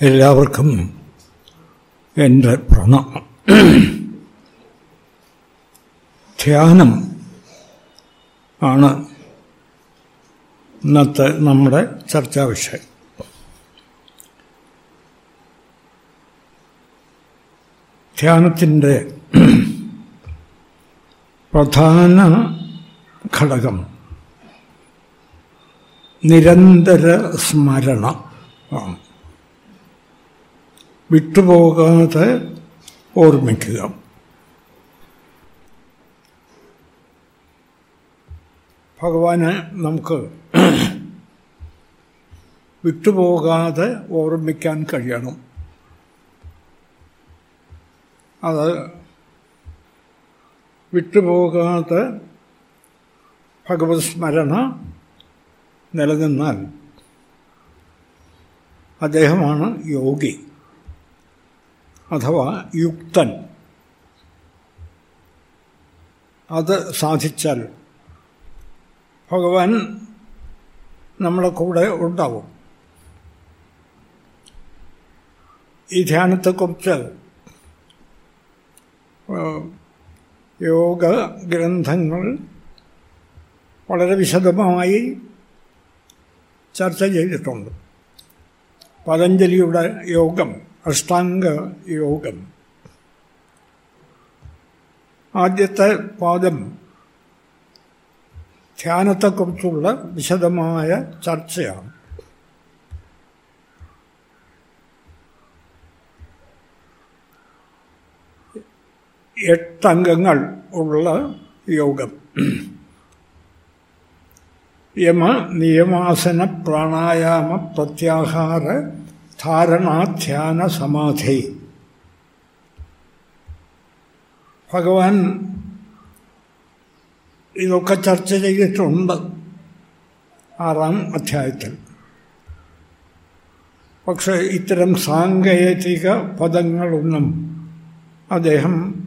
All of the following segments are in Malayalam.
എല്ലാവർക്കും എന്റെ പ്രണാമം ധ്യാനം ആണ് ഇന്നത്തെ നമ്മുടെ ചർച്ചാ വിഷയം. ധ്യാനത്തിന്റെ പ്രധാന ഘടകം നിരന്തര സ്മരണ ആണ്. വിട്ടുപോകാതെ ഓർമ്മിക്കുക. ഭഗവാനെ നമുക്ക് വിട്ടുപോകാതെ ഓർമ്മിക്കാൻ കഴിയണം. അത് വിട്ടുപോകാതെ ഭഗവത് സ്മരണ നിലനിന്നാൽ അദ്ദേഹമാണ് യോഗി. അഥവാ യുക്തൻ. അത് സാധിച്ചാൽ ഭഗവാൻ നമ്മുടെ കൂടെ ഉണ്ടാവും. ഈ ധ്യാനത്തെക്കുറിച്ച് യോഗ ഗ്രന്ഥങ്ങൾ വളരെ വിശദമായി ചർച്ച ചെയ്തിട്ടുണ്ട്. പതഞ്ജലിയുടെ യോഗം അഷ്ടാംഗ യോഗം. ആദ്യത്തെ പാദം ധ്യാനത്തെക്കുറിച്ചുള്ള വിശദമായ ചർച്ചയാണ്. എട്ടംഗങ്ങൾ ഉള്ള യോഗം. യമ നിയമാസന പ്രാണായാമ പ്രത്യാഹാര ധാരണാധ്യാന സമാധി ഭഗവാൻ ഇതൊക്കെ ചർച്ച ചെയ്തിട്ടുണ്ട് ആറാം അധ്യായത്തിൽ. പക്ഷെ ഇത്തരം സാങ്കേതിക പദങ്ങളൊന്നും അദ്ദേഹം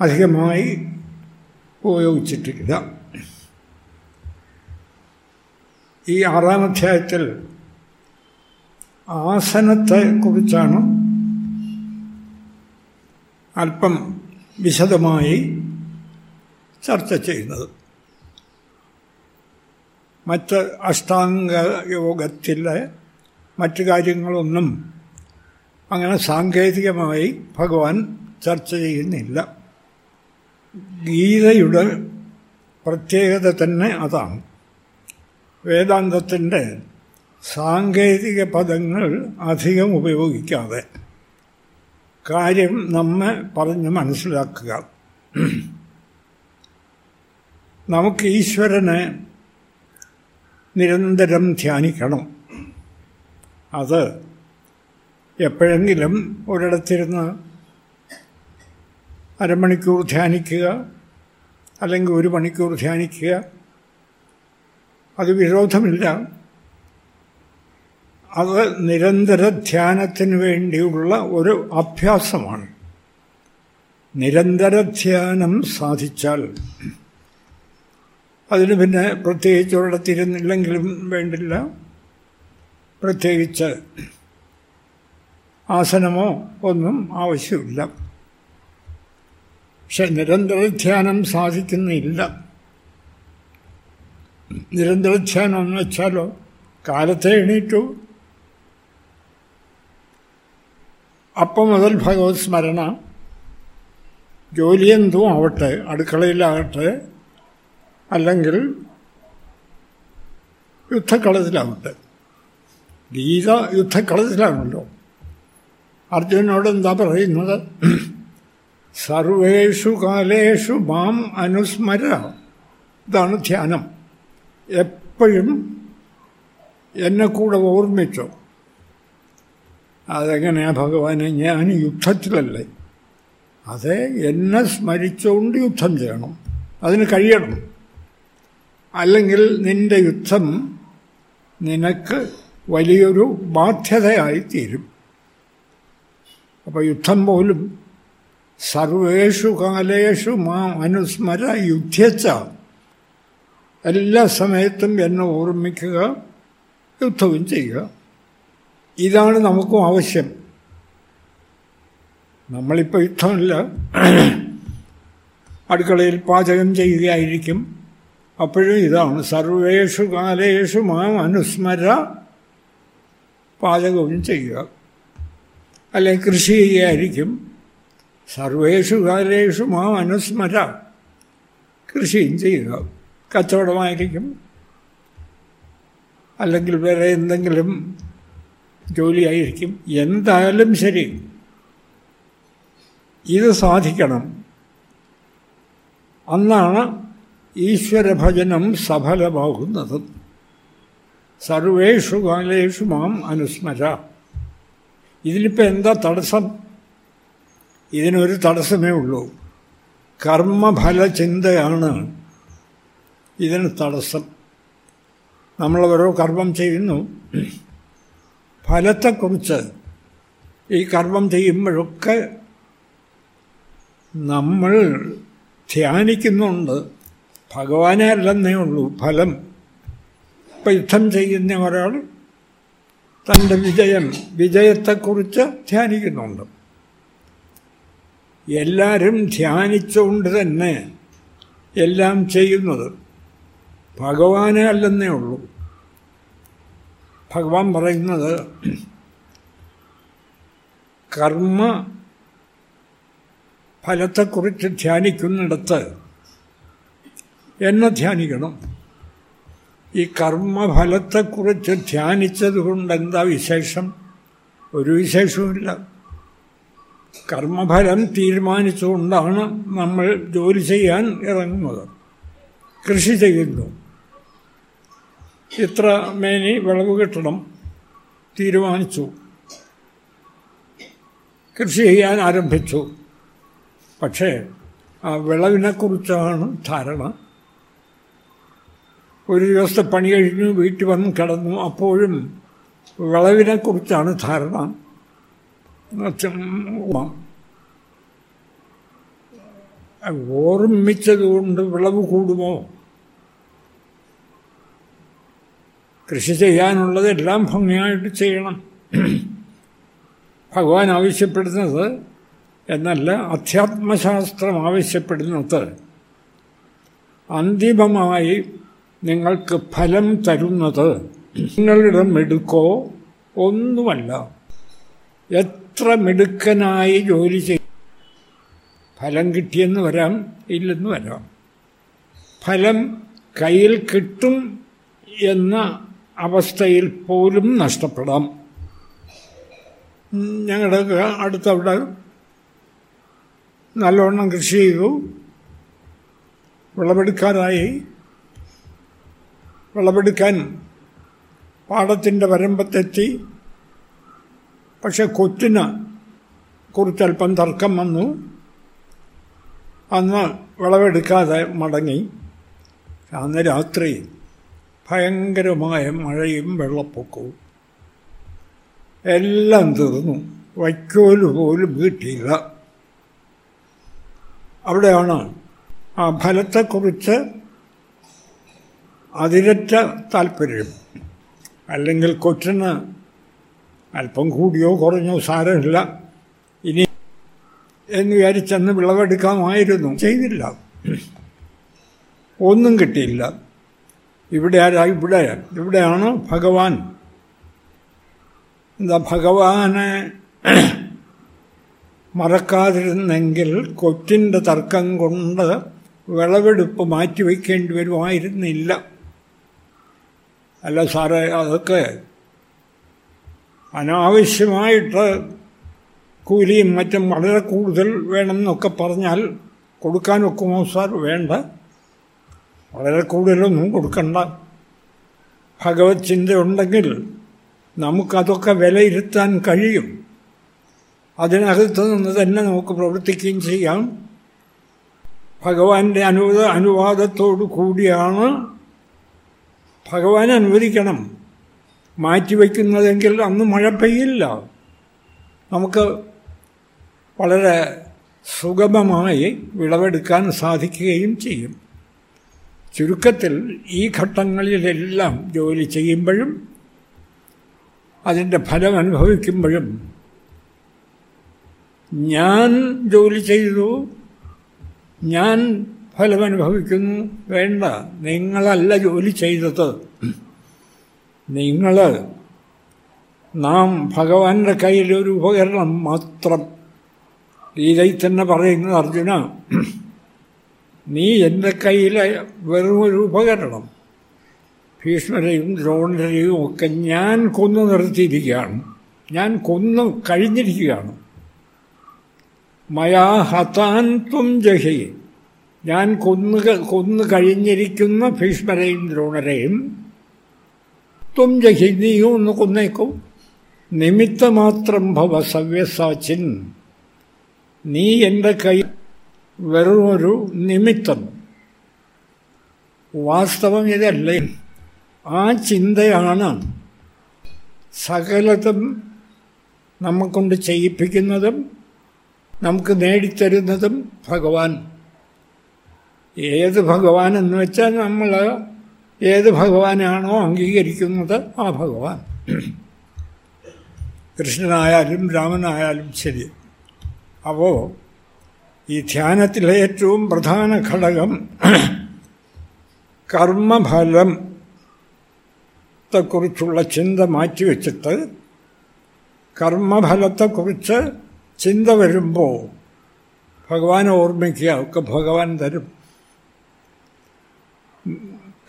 അധികമായി ഉപയോഗിച്ചിട്ടില്ല. ഈ ആറാം അധ്യായത്തിൽ ആസനത്തെ കുറിച്ചാണ് അല്പം വിശദമായി ചർച്ച ചെയ്യുന്നത്. മറ്റ് അഷ്ടാംഗ യോഗത്തിലെ മറ്റു കാര്യങ്ങളൊന്നും അങ്ങനെ സാങ്കേതികമായി ഭഗവാൻ ചർച്ച ചെയ്യുന്നില്ല. ഗീതയുടെ പ്രത്യേകത തന്നെ അതാണ്. വേദാന്തത്തിന്റെ സാങ്കേതിക പദങ്ങൾ അധികം ഉപയോഗിക്കാതെ കാര്യം നമ്മെ പറഞ്ഞ് മനസ്സിലാക്കുക. നമുക്ക് ഈശ്വരനെ നിരന്തരം ധ്യാനിക്കണം. അത് എപ്പോഴെങ്കിലും ഒരിടത്തിരുന്ന് അരമണിക്കൂർ ധ്യാനിക്കുക അല്ലെങ്കിൽ ഒരു മണിക്കൂർ ധ്യാനിക്കുക. അത് വിരോധമില്ല. അത് നിരന്തര ധ്യാനത്തിന് വേണ്ടിയുള്ള ഒരു അഭ്യാസമാണ്. നിരന്തര ധ്യാനം സാധിച്ചാൽ അതിന് പിന്നെ പ്രത്യേകിച്ച് ഒരിടത്തിരുന്നില്ലെങ്കിലും വേണ്ടില്ല. പ്രത്യേകിച്ച് ആസനമോ ഒന്നും ആവശ്യമില്ല. പക്ഷെ നിരന്തര ധ്യാനം സാധിക്കുന്നില്ല. നിരന്തര ധ്യാനം എന്ന് വെച്ചാലോ കാലത്തെ എണീറ്റു അപ്പം മുതൽ ഭഗവത് സ്മരണ. ജോലിയെന്തും ആവട്ടെ അടുക്കളയിലാകട്ടെ അല്ലെങ്കിൽ യുദ്ധക്കളത്തിലാവട്ടെ. ഗീത യുദ്ധക്കളത്തിലാണല്ലോ. അർജുനോട് എന്താ പറയുന്നത്? സർവേഷു കാലേഷു മാം അനുസ്മര. ഇതാണ് ധ്യാനം. എപ്പോഴും എന്നെ കൂടെ ഓർമ്മിച്ചു? അതെങ്ങനെയാ ഭഗവാനെ? ഞാൻ യുദ്ധത്തിലല്ലേ? അത് എന്നെ സ്മരിച്ചുകൊണ്ട് യുദ്ധം ചെയ്യണം. അതിന് കഴിയണം. അല്ലെങ്കിൽ നിന്റെ യുദ്ധം നിനക്ക് വലിയൊരു ബാധ്യതയായി തീരും. അപ്പോൾ യുദ്ധം പോലും സർവേഷു കാലേഷു മാ അനുസ്മര യുദ്ധിച്ച എല്ലാ സമയത്തും എന്നെ ഓർമ്മിക്കുക യുദ്ധവും ചെയ്യുക. ഇതാണ് നമുക്കും ആവശ്യം. നമ്മളിപ്പോൾ യുദ്ധമില്ല. അടുക്കളയിൽ പാചകം ചെയ്യുകയായിരിക്കും. അപ്പോഴും ഇതാണ്. സർവേഷു കാലേഷു മാം അനുസ്മര പാചകവും ചെയ്യുക. അല്ലെങ്കിൽ കൃഷി ചെയ്യുകയായിരിക്കും സർവേഷു കാലേഷു മാം അനുസ്മര കൃഷിയും ചെയ്യുക. കച്ചവടമായിരിക്കും. അല്ലെങ്കിൽ വേറെ എന്തെങ്കിലും ജോലിയായിരിക്കും. എന്തായാലും ശരി. ഇത് സാധിക്കണം. അന്നാണ് ഈശ്വരഭജനം സഫലമാകുന്നത്. സർവേഷു കാലേഷു മാം അനുസ്മര. ഇതിനിപ്പോൾ എന്താ തടസ്സം? ഇതിനൊരു തടസ്സമേ ഉള്ളൂ. കർമ്മഫല ചിന്തയാണ് ഇതിന് തടസ്സം. നമ്മൾ ഓരോ കർമ്മം ചെയ്യുന്നു. ഫലത്തെക്കുറിച്ച് ഈ കർമ്മം ചെയ്യുമ്പോഴൊക്കെ നമ്മൾ ധ്യാനിക്കുന്നുണ്ട്. ഭഗവാനെ അല്ലെന്നേ ഉള്ളൂ ഫലം. ഇപ്പം യുദ്ധം ചെയ്യുന്ന ഒരാൾ തന്റെ വിജയം വിജയത്തെക്കുറിച്ച് ധ്യാനിക്കുന്നുണ്ട്. എല്ലാവരും ധ്യാനിച്ചുകൊണ്ട് തന്നെ എല്ലാം ചെയ്യുന്നത് ഭഗവാനെ അല്ലെന്നേ ഉള്ളൂ. ഭഗവാൻ പറയുന്നത് കർമ്മ ഫലത്തെക്കുറിച്ച് ധ്യാനിക്കുന്നിടത്ത് എന്നെ ധ്യാനിക്കണം. ഈ കർമ്മഫലത്തെക്കുറിച്ച് ധ്യാനിച്ചത് കൊണ്ട് എന്താ വിശേഷം? ഒരു വിശേഷവുമില്ല. കർമ്മഫലം തീരുമാനിച്ചുകൊണ്ടാണ് നമ്മൾ ജോലി ചെയ്യാൻ ഇറങ്ങുന്നത്. കൃഷി ചെയ്യുന്നു. ഇത്ര മേനി വിളവ് കിട്ടണം തീരുമാനിച്ചു. കൃഷി ചെയ്യാൻ ആരംഭിച്ചു. പക്ഷേ ആ വിളവിനെക്കുറിച്ചാണ് ധാരണ. ഒരു ദിവസത്തെ പണി കഴിഞ്ഞു വീട്ടിൽ വന്ന് കിടന്നു. അപ്പോഴും വിളവിനെക്കുറിച്ചാണ് ധാരണ. ഓർമ്മിച്ചതുകൊണ്ട് വിളവ് കൂടുമോ? കൃഷി ചെയ്യാനുള്ളതെല്ലാം ഭംഗിയായിട്ട് ചെയ്യണം. ഭഗവാൻ ആവശ്യപ്പെടുന്നത് എന്നല്ല അധ്യാത്മശാസ്ത്രം ആവശ്യപ്പെടുന്നത്. അന്തിമമായി നിങ്ങൾക്ക് ഫലം തരുന്നത് നിങ്ങളുടെ മിടുക്കോ ഒന്നുമല്ല. എത്ര മിടുക്കനായി ജോലി ചെയ്യും ഫലം കിട്ടിയെന്ന് വരാം ഇല്ലെന്ന് വരാം. ഫലം കയ്യിൽ കിട്ടും എന്ന അവസ്ഥയിൽ പോലും നഷ്ടപ്പെടാം. ഞങ്ങളുടെ അടുത്തവിടെ നല്ലവണ്ണം കൃഷി ചെയ്തു. വിളവെടുക്കാനായി. വിളവെടുക്കാൻ പാടത്തിന്റെ വരമ്പത്തെത്തി. പക്ഷെ കൊത്തിന് കുറിച്ചൽപ്പം തർക്കം വന്നു. അന്ന് വിളവെടുക്കാതെ മടങ്ങി. അന്ന് രാത്രി ഭയങ്കരമായ മഴയും വെള്ളപ്പൊക്കവും. എല്ലാം തീർന്നു. വൈക്കോൽ പോലും കിട്ടിയില്ല അവിടെയാണ് ആ ഫലത്തെക്കുറിച്ച് അതിരറ്റ താല്പര്യം. അല്ലെങ്കിൽ കൊച്ചിന് അല്പം കൂടിയോ കുറഞ്ഞോ സാരമില്ല. ഇനി എന്ന് വിചാരിച്ചെന്ന് വിളവെടുക്കാമായിരുന്നു. ചെയ്തില്ല. ഒന്നും കിട്ടിയില്ല. ഇവിടെ ആരാ? ഇവിടെ. ഇവിടെയാണ് ഭഗവാൻ. എന്താ ഭഗവാനെ മറക്കാതിരുന്നെങ്കിൽ കൊറ്റിന്റെ തർക്കം കൊണ്ട് വിളവെടുപ്പ് മാറ്റിവെക്കേണ്ടി വരുമായിരുന്നില്ല. അല്ല സാറേ അതൊക്കെ അനാവശ്യമായിട്ട് കൂലിയും മറ്റും വളരെ കൂടുതൽ വേണമെന്നൊക്കെ പറഞ്ഞാൽ കൊടുക്കാനൊക്കുമോ സാർ? വേണ്ട. വളരെ കൂടുതലൊന്നും കൊടുക്കണ്ട. ഭഗവത് ചിന്ത ഉണ്ടെങ്കിൽ നമുക്കതൊക്കെ വിലയിരുത്താൻ കഴിയും. അതിനകത്ത് നിന്ന് തന്നെ നമുക്ക് പ്രവർത്തിക്കുകയും ചെയ്യാം. ഭഗവാന്റെ അനുവാദ അനുവാദത്തോടു കൂടിയാണ് ഭഗവാൻ അനുവദിക്കണം. മാറ്റിവെക്കുന്നതെങ്കിൽ അന്ന് മഴ പെയ്യില്ല. നമുക്ക് വളരെ സുഗമമായി വിളവെടുക്കാൻ സാധിക്കുകയും ചെയ്യും. ചുരുക്കത്തിൽ ഈ ഘട്ടങ്ങളിലെല്ലാം ജോലി ചെയ്യുമ്പോഴും അതിന്റെ ഫലം അനുഭവിക്കുമ്പോഴും ഞാൻ ജോലി ചെയ്തു ഞാൻ ഫലമനുഭവിക്കുന്നു വേണ്ട നിങ്ങളല്ല ജോലി ചെയ്തത്. നിങ്ങൾ നാം ഭഗവാന്റെ കയ്യിലൊരു ഉപകരണം മാത്രം. ഗീതയിൽ തന്നെ പറയുന്നത് അർജുന. നീ എന്റെ കയ്യിലെ വെറും ഒരു ഉപകരണം. ഭീഷ്മരെയും ദ്രോണരെയും ഒക്കെ ഞാൻ കൊന്നു നിർത്തിയിരിക്കുകയാണ്. ഞാൻ കൊന്നു കഴിഞ്ഞിരിക്കുകയാണ്. മയാ ഹതാൻത്വം ജഹി. ഞാൻ കൊന്നു കൊന്നു കഴിഞ്ഞിരിക്കുന്ന ഭീഷ്മരെയും ദ്രോണരെയും ത്വം ജഹി നീയും ഒന്ന് കൊന്നേക്കും. നിമിത്തമാത്രം ഭവ സവ്യസാച്ചിൻ നീ എന്റെ കൈ വെറുമൊരു നിമിത്തം. വാസ്തവം ഇതല്ലേ. ആ ചിന്തയാണ് സകലതും നമ്മക്കൊണ്ട് ചെയ്യിപ്പിക്കുന്നതും നമുക്ക് നേടിത്തരുന്നതും ഭഗവാൻ. ഏത് ഭഗവാൻ എന്ന് വെച്ചാൽ നമ്മൾ ഏത് ഭഗവാനാണോ അംഗീകരിക്കുന്നത് ആ ഭഗവാൻ. കൃഷ്ണനായാലും രാമനായാലും ശരി. അപ്പോൾ ഈ ധ്യാനത്തിലെ ഏറ്റവും പ്രധാന ഘടകം കർമ്മഫലം ത്തെക്കുറിച്ചുള്ള ചിന്ത മാറ്റിവെച്ചിട്ട് കർമ്മഫലത്തെക്കുറിച്ച് ചിന്ത വരുമ്പോൾ ഭഗവാനെ ഓർമ്മിക്കുക ഒക്കെ ഭഗവാൻ തരും.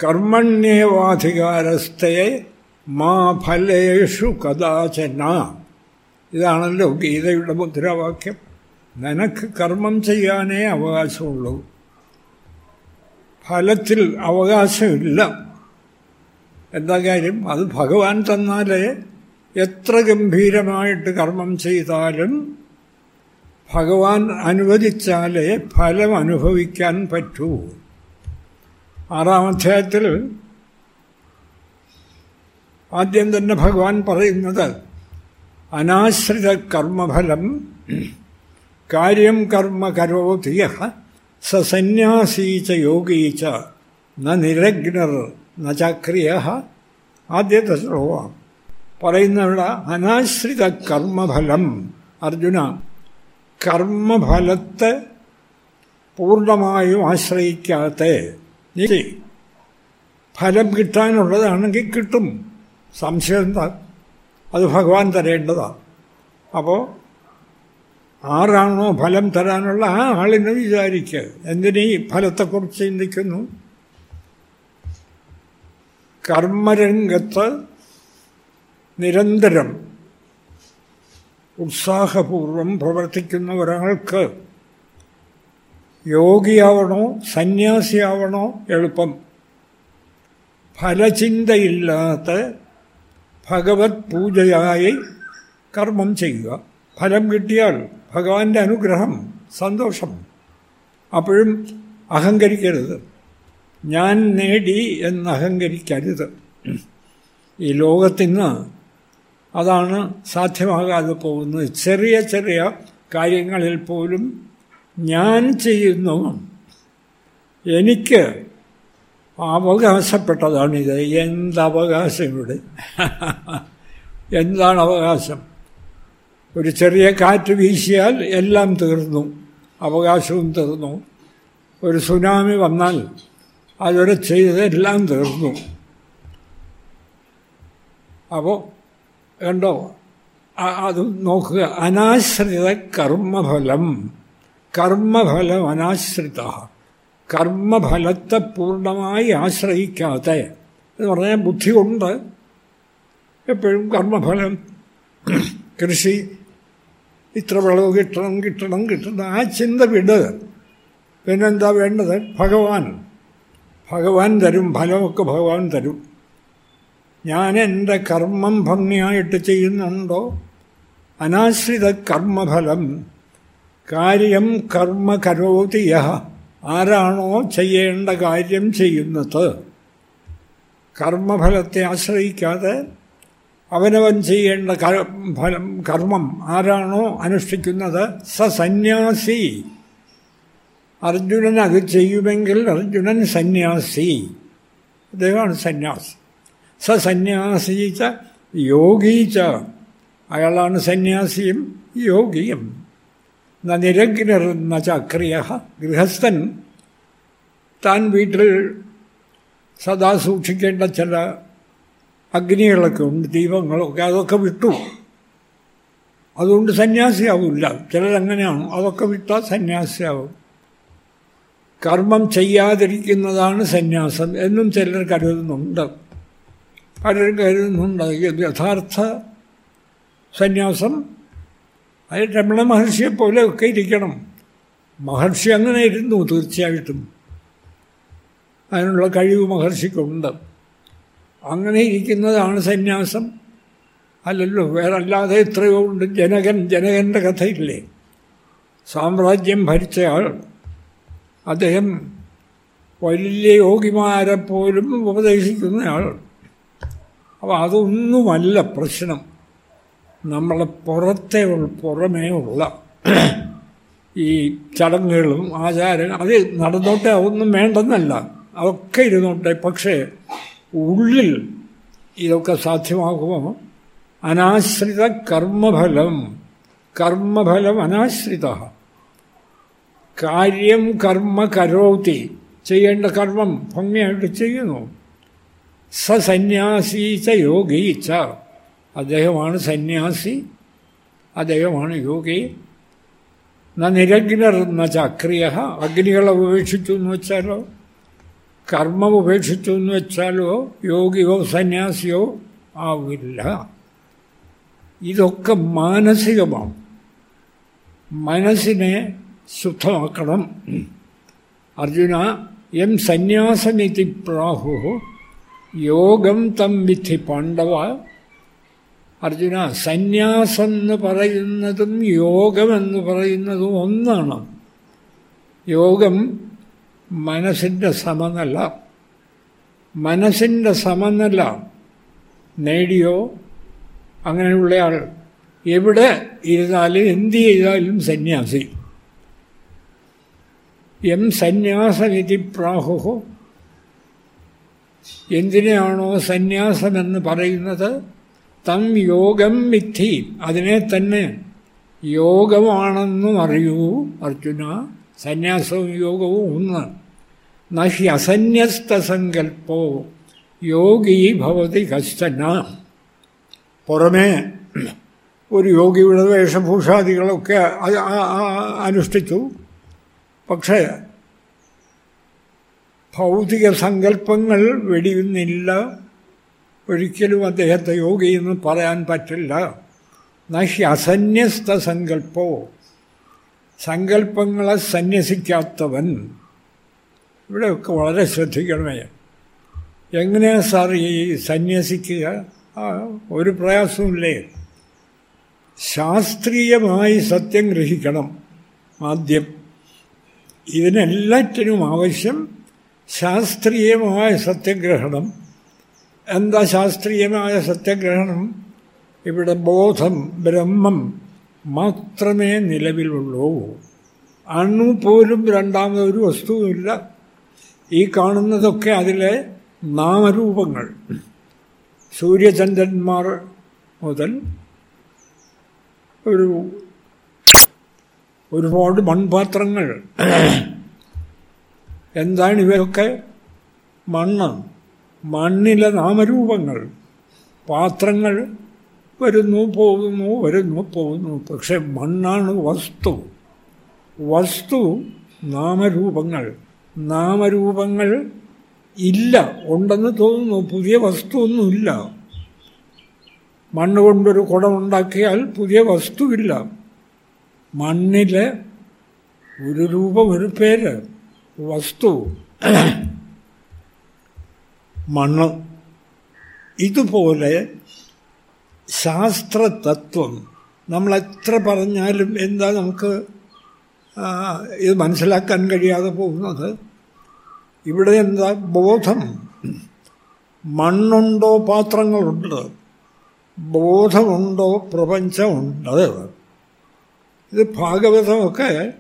കർമ്മണ്യേവാധികാരസ്ഥയെ മാ ഫലേഷു കഥാചന ഇതാണല്ലോ ഗീതയുടെ മുദ്രാവാക്യം. നിനക്ക് കർമ്മം ചെയ്യാനേ അവകാശമുള്ളൂ. ഫലത്തിൽ അവകാശമില്ല. എന്താ കാര്യം? അത് ഭഗവാൻ തന്നാലേ എത്ര ഗംഭീരമായിട്ട് കർമ്മം ചെയ്താലും ഭഗവാൻ അനുവദിച്ചാലേ ഫലം അനുഭവിക്കാൻ പറ്റൂ. ആറാം അധ്യായത്തിൽ ആദ്യം തന്നെ ഭഗവാൻ പറയുന്നത് അനാശ്രിത കർമ്മഫലം കാര്യം കർമ്മ കരോതിയ ച യോഗീ ന നിരഗ്നർ ന ചക്രിയ ആദ്യത്തെ ശ്ലോകം. പറയുന്നവിടെ അനാശ്രിത കർമ്മഫലം. അർജുന കർമ്മഫലത്തെ പൂർണമായും ആശ്രയിക്കാത്ത ഫലം കിട്ടാനുള്ളതാണെങ്കിൽ കിട്ടും. സംശയം എന്താ? അത് ഭഗവാൻ തരേണ്ടതാണ് അപ്പോൾ ആരാണോ ഫലം തരാനുള്ള ആ ആളിനെ വിചാരിക്കുക എന്തിനീ ഫലത്തെക്കുറിച്ച് ചിന്തിക്കുന്നു? കർമ്മരംഗത്ത് നിരന്തരം ഉത്സാഹപൂർവം പ്രവർത്തിക്കുന്ന ഒരാൾക്ക് യോഗിയാവണോ സന്യാസിയാവണോ എളുപ്പം. ഫലചിന്തയില്ലാത്ത ഭഗവത് പൂജയായി കർമ്മം ചെയ്യുക. ഫലം കിട്ടിയാൽ ഭഗവാന്റെ അനുഗ്രഹം സന്തോഷം. അപ്പോഴും അഹങ്കരിക്കരുത്. ഞാൻ നേടി എന്ന് അഹങ്കരിക്കരുത്. ഈ ലോകത്തിന്ന് അതാണ് സാധ്യമാകാതെ പോകുന്നത്. ചെറിയ ചെറിയ കാര്യങ്ങളിൽ പോലും ഞാൻ ചെയ്യുന്നു. എനിക്ക് അവകാശപ്പെട്ടതാണിത്. എന്തവകാശം ഇവിടെ? എന്താണ് അവകാശം? ഒരു ചെറിയ കാറ്റ് വീശിയാൽ എല്ലാം തീർന്നു അവകാശവും തീർന്നു. ഒരു സുനാമി വന്നാൽ അതൊരു ചെയ്തതെല്ലാം തീർന്നു. അപ്പോൾ കണ്ടോ? അത് നോക്കുക. അനാശ്രിത കർമ്മഫലം. കർമ്മഫലം അനാശ്രിത. കർമ്മഫലത്തെ പൂർണമായി ആശ്രയിക്കാത്ത എന്ന് പറഞ്ഞാൽ ബുദ്ധി കൊണ്ട് എപ്പോഴും കർമ്മഫലം. കൃഷി ഇത്ര വിളവ് കിട്ടണം കിട്ടണം കിട്ടണം. ആ ചിന്ത വിട്. പിന്നെന്താ വേണ്ടത്? ഭഗവാൻ. ഭഗവാൻ തരും ഫലമൊക്കെ ഭഗവാൻ തരും. ഞാൻ എന്റെ കർമ്മം ഭംഗിയായിട്ട് ചെയ്യുന്നുണ്ടോ? അനാശ്രിത കർമ്മഫലം. കാര്യം കർമ്മ കരോതിയ ആരാണോ ചെയ്യേണ്ട കാര്യം ചെയ്യുന്നത്? കർമ്മഫലത്തെ ആശ്രയിക്കാതെ അവനവൻ ചെയ്യേണ്ട ഫലം കർമ്മം ആരാണോ അനുഷ്ഠിക്കുന്നത് സസന്യാസി. സന്യാസി അർജുനൻ അത് ചെയ്യുമെങ്കിൽ അർജുനൻ സന്യാസി. അദ്ദേഹമാണ് സന്യാസി. സ സന്യാസീച്ച യോഗീച്ച അയാളാണ് സന്യാസിയും യോഗിയും. ന നിരഗ്നർന്ന ചക്രിയ ഗൃഹസ്ഥൻ. താൻ വീട്ടിൽ സദാ സൂക്ഷിക്കേണ്ട ചില അഗ്നികളൊക്കെ ഉണ്ട് ദീപങ്ങളൊക്കെ അതൊക്കെ വിട്ടു. അതുകൊണ്ട് സന്യാസിയാവില്ല. ചിലരങ്ങനെയാണ്. അതൊക്കെ വിട്ടാൽ സന്യാസിയാവും. കർമ്മം ചെയ്യാതിരിക്കുന്നതാണ് സന്യാസം എന്നും ചിലർ കരുതുന്നുണ്ട്. പലരും കരുതുന്നുണ്ട് യഥാർത്ഥ സന്യാസം. അത് രമണ മഹർഷിയെ പോലെ ഒക്കെ ഇരിക്കണം. മഹർഷി അങ്ങനെ ഇരുന്നു തീർച്ചയായിട്ടും. അതിനുള്ള കഴിവ് മഹർഷിക്കുണ്ട്. അങ്ങനെ ഇരിക്കുന്നതാണ് സന്യാസം. അല്ലല്ലോ വേറെ അല്ലാതെ എത്രയോ ഉണ്ട്. ജനകൻ ജനകന്റെ കഥയില്ലേ? സാമ്രാജ്യം ഭരിച്ചയാൾ അദ്ദേഹം വലിയ യോഗിമാരെ പോലും ഉപദേശിക്കുന്നയാൾ അപ്പോൾ അതൊന്നുമല്ല പ്രശ്നം. നമ്മളെ പുറത്തെ പുറമേ ഉള്ള ഈ ചടങ്ങുകളും ആചാരങ്ങളും അത് നടന്നോട്ടെ അതൊന്നും വേണ്ടെന്നല്ല. അതൊക്കെ ഇരുന്നോട്ടെ. പക്ഷേ ഉള്ളിൽ ഇതൊക്കെ സാധ്യമാകുമോ അനാശ്രിത കർമ്മഫലം കർമ്മഫലം അനാശ്രിത. കാര്യം കർമ്മ കരോതി ചെയ്യേണ്ട കർമ്മം ഭംഗിയായിട്ട് ചെയ്യുന്നു. സസന്യാസീച്ച യോഗീച്ച അദ്ദേഹമാണ് സന്യാസി അദ്ദേഹമാണ് യോഗി. ന നിരഗ്നർ എന്ന ചക്രിയ അഗ്നികളെ ഉപേക്ഷിച്ചു എന്ന് വെച്ചാലോ? കർമ്മം ഉപേക്ഷിച്ചു എന്ന് വെച്ചാലോ യോഗിയോ സന്യാസിയോ ആവില്ല. ഇതൊക്കെ മാനസികമാണ്. മനസ്സിനെ ശുദ്ധമാക്കണം. അർജുന എം സന്യാസമിതി പ്രാഹു യോഗം തം വിധി പാണ്ഡവ. അർജുന സന്യാസം എന്ന് പറയുന്നതും യോഗമെന്ന് പറയുന്നതും ഒന്നാണ്. യോഗം മനസ്സിന്റെ സമനില. മനസ്സിന്റെ സമനില നേടിയോ? അങ്ങനെയുള്ളയാൾ എവിടെ ഇരുന്നാലും എന്ത് ചെയ്താലും സന്യാസി. എം സന്യാസമിതി പ്രാഹുഹോ. എന്തിനെയാണോ സന്യാസമെന്ന് പറയുന്നത്? തം യോഗം വിദ്ധി അതിനെ തന്നെ യോഗമാണെന്നും അറിയൂ അർജുന. സന്യാസവും യോഗവും ഒന്ന്. നഹി അസന്യസ്തസങ്കൽപ്പോ യോഗി ഭവതി കശ്ചന. പുറമേ ഒരു യോഗിയുടെ വേഷഭൂഷാദികളൊക്കെ അനുഷ്ഠിച്ചു. പക്ഷേ ഭൗതിക സങ്കല്പങ്ങൾ വെടിയുന്നില്ല. ഒരിക്കലും അദ്ദേഹത്തെ യോഗി എന്ന് പറയാൻ പറ്റില്ല. നഹി അസന്യസ്ത സങ്കല്പോ സങ്കല്പങ്ങളെ സന്യസിക്കാത്തവൻ. ഇവിടെയൊക്കെ വളരെ ശ്രദ്ധിക്കണമേ. എങ്ങനെയാണ് സാർ ഈ സന്യസിക്കുക? ഒരു പ്രയാസമില്ലേ ശാസ്ത്രീയമായി സത്യം ഗ്രഹിക്കണം ആദ്യം. ഇതിനെല്ലാറ്റിനും ആവശ്യം ശാസ്ത്രീയമായ സത്യഗ്രഹണം. എന്താ ശാസ്ത്രീയമായ സത്യഗ്രഹണം? ഇവിടെ ബോധം ബ്രഹ്മം മാത്രമേ നിലവിലുള്ളൂ. അണു പോലും രണ്ടാമതൊരു വസ്തുവില്ല ഈ കാണുന്നതൊക്കെ അതിലെ നാമരൂപങ്ങൾ. സൂര്യചന്ദ്രന്മാർ മുതൽ ഒരു ഒരുപാട് മൺപാത്രങ്ങൾ. എന്താണ് ഇവയൊക്കെ? മണ്ണ്. മണ്ണിലെ നാമരൂപങ്ങൾ. പാത്രങ്ങൾ. വരുന്നു പോകുന്നു വരുന്നു പോകുന്നു. പക്ഷെ മണ്ണാണ് വസ്തു. വസ്തു നാമരൂപങ്ങൾ. നാമരൂപങ്ങൾ ഇല്ല. ഉണ്ടെന്ന് തോന്നുന്നു. പുതിയ വസ്തുവൊന്നുമില്ല. മണ്ണ് കൊണ്ടൊരു കുടമുണ്ടാക്കിയാൽ പുതിയ വസ്തുവില്ല. മണ്ണിൽ ഒരു രൂപം ഒരു പേര്. വസ്തു. മണ്ണ്. ഇതുപോലെ ശാസ്ത്രതത്വം. നമ്മൾ എത്ര പറഞ്ഞാലും എന്താ നമുക്ക് ഇത് മനസ്സിലാക്കാൻ കഴിയാതെ പോകുന്നത്? ഇവിടെ എന്താ ബോധം? മണ്ണുണ്ടോ പാത്രങ്ങളുണ്ട്? ബോധമുണ്ടോ പ്രപഞ്ചമുണ്ട്? ഇത് ഭാഗവതമൊക്കെ.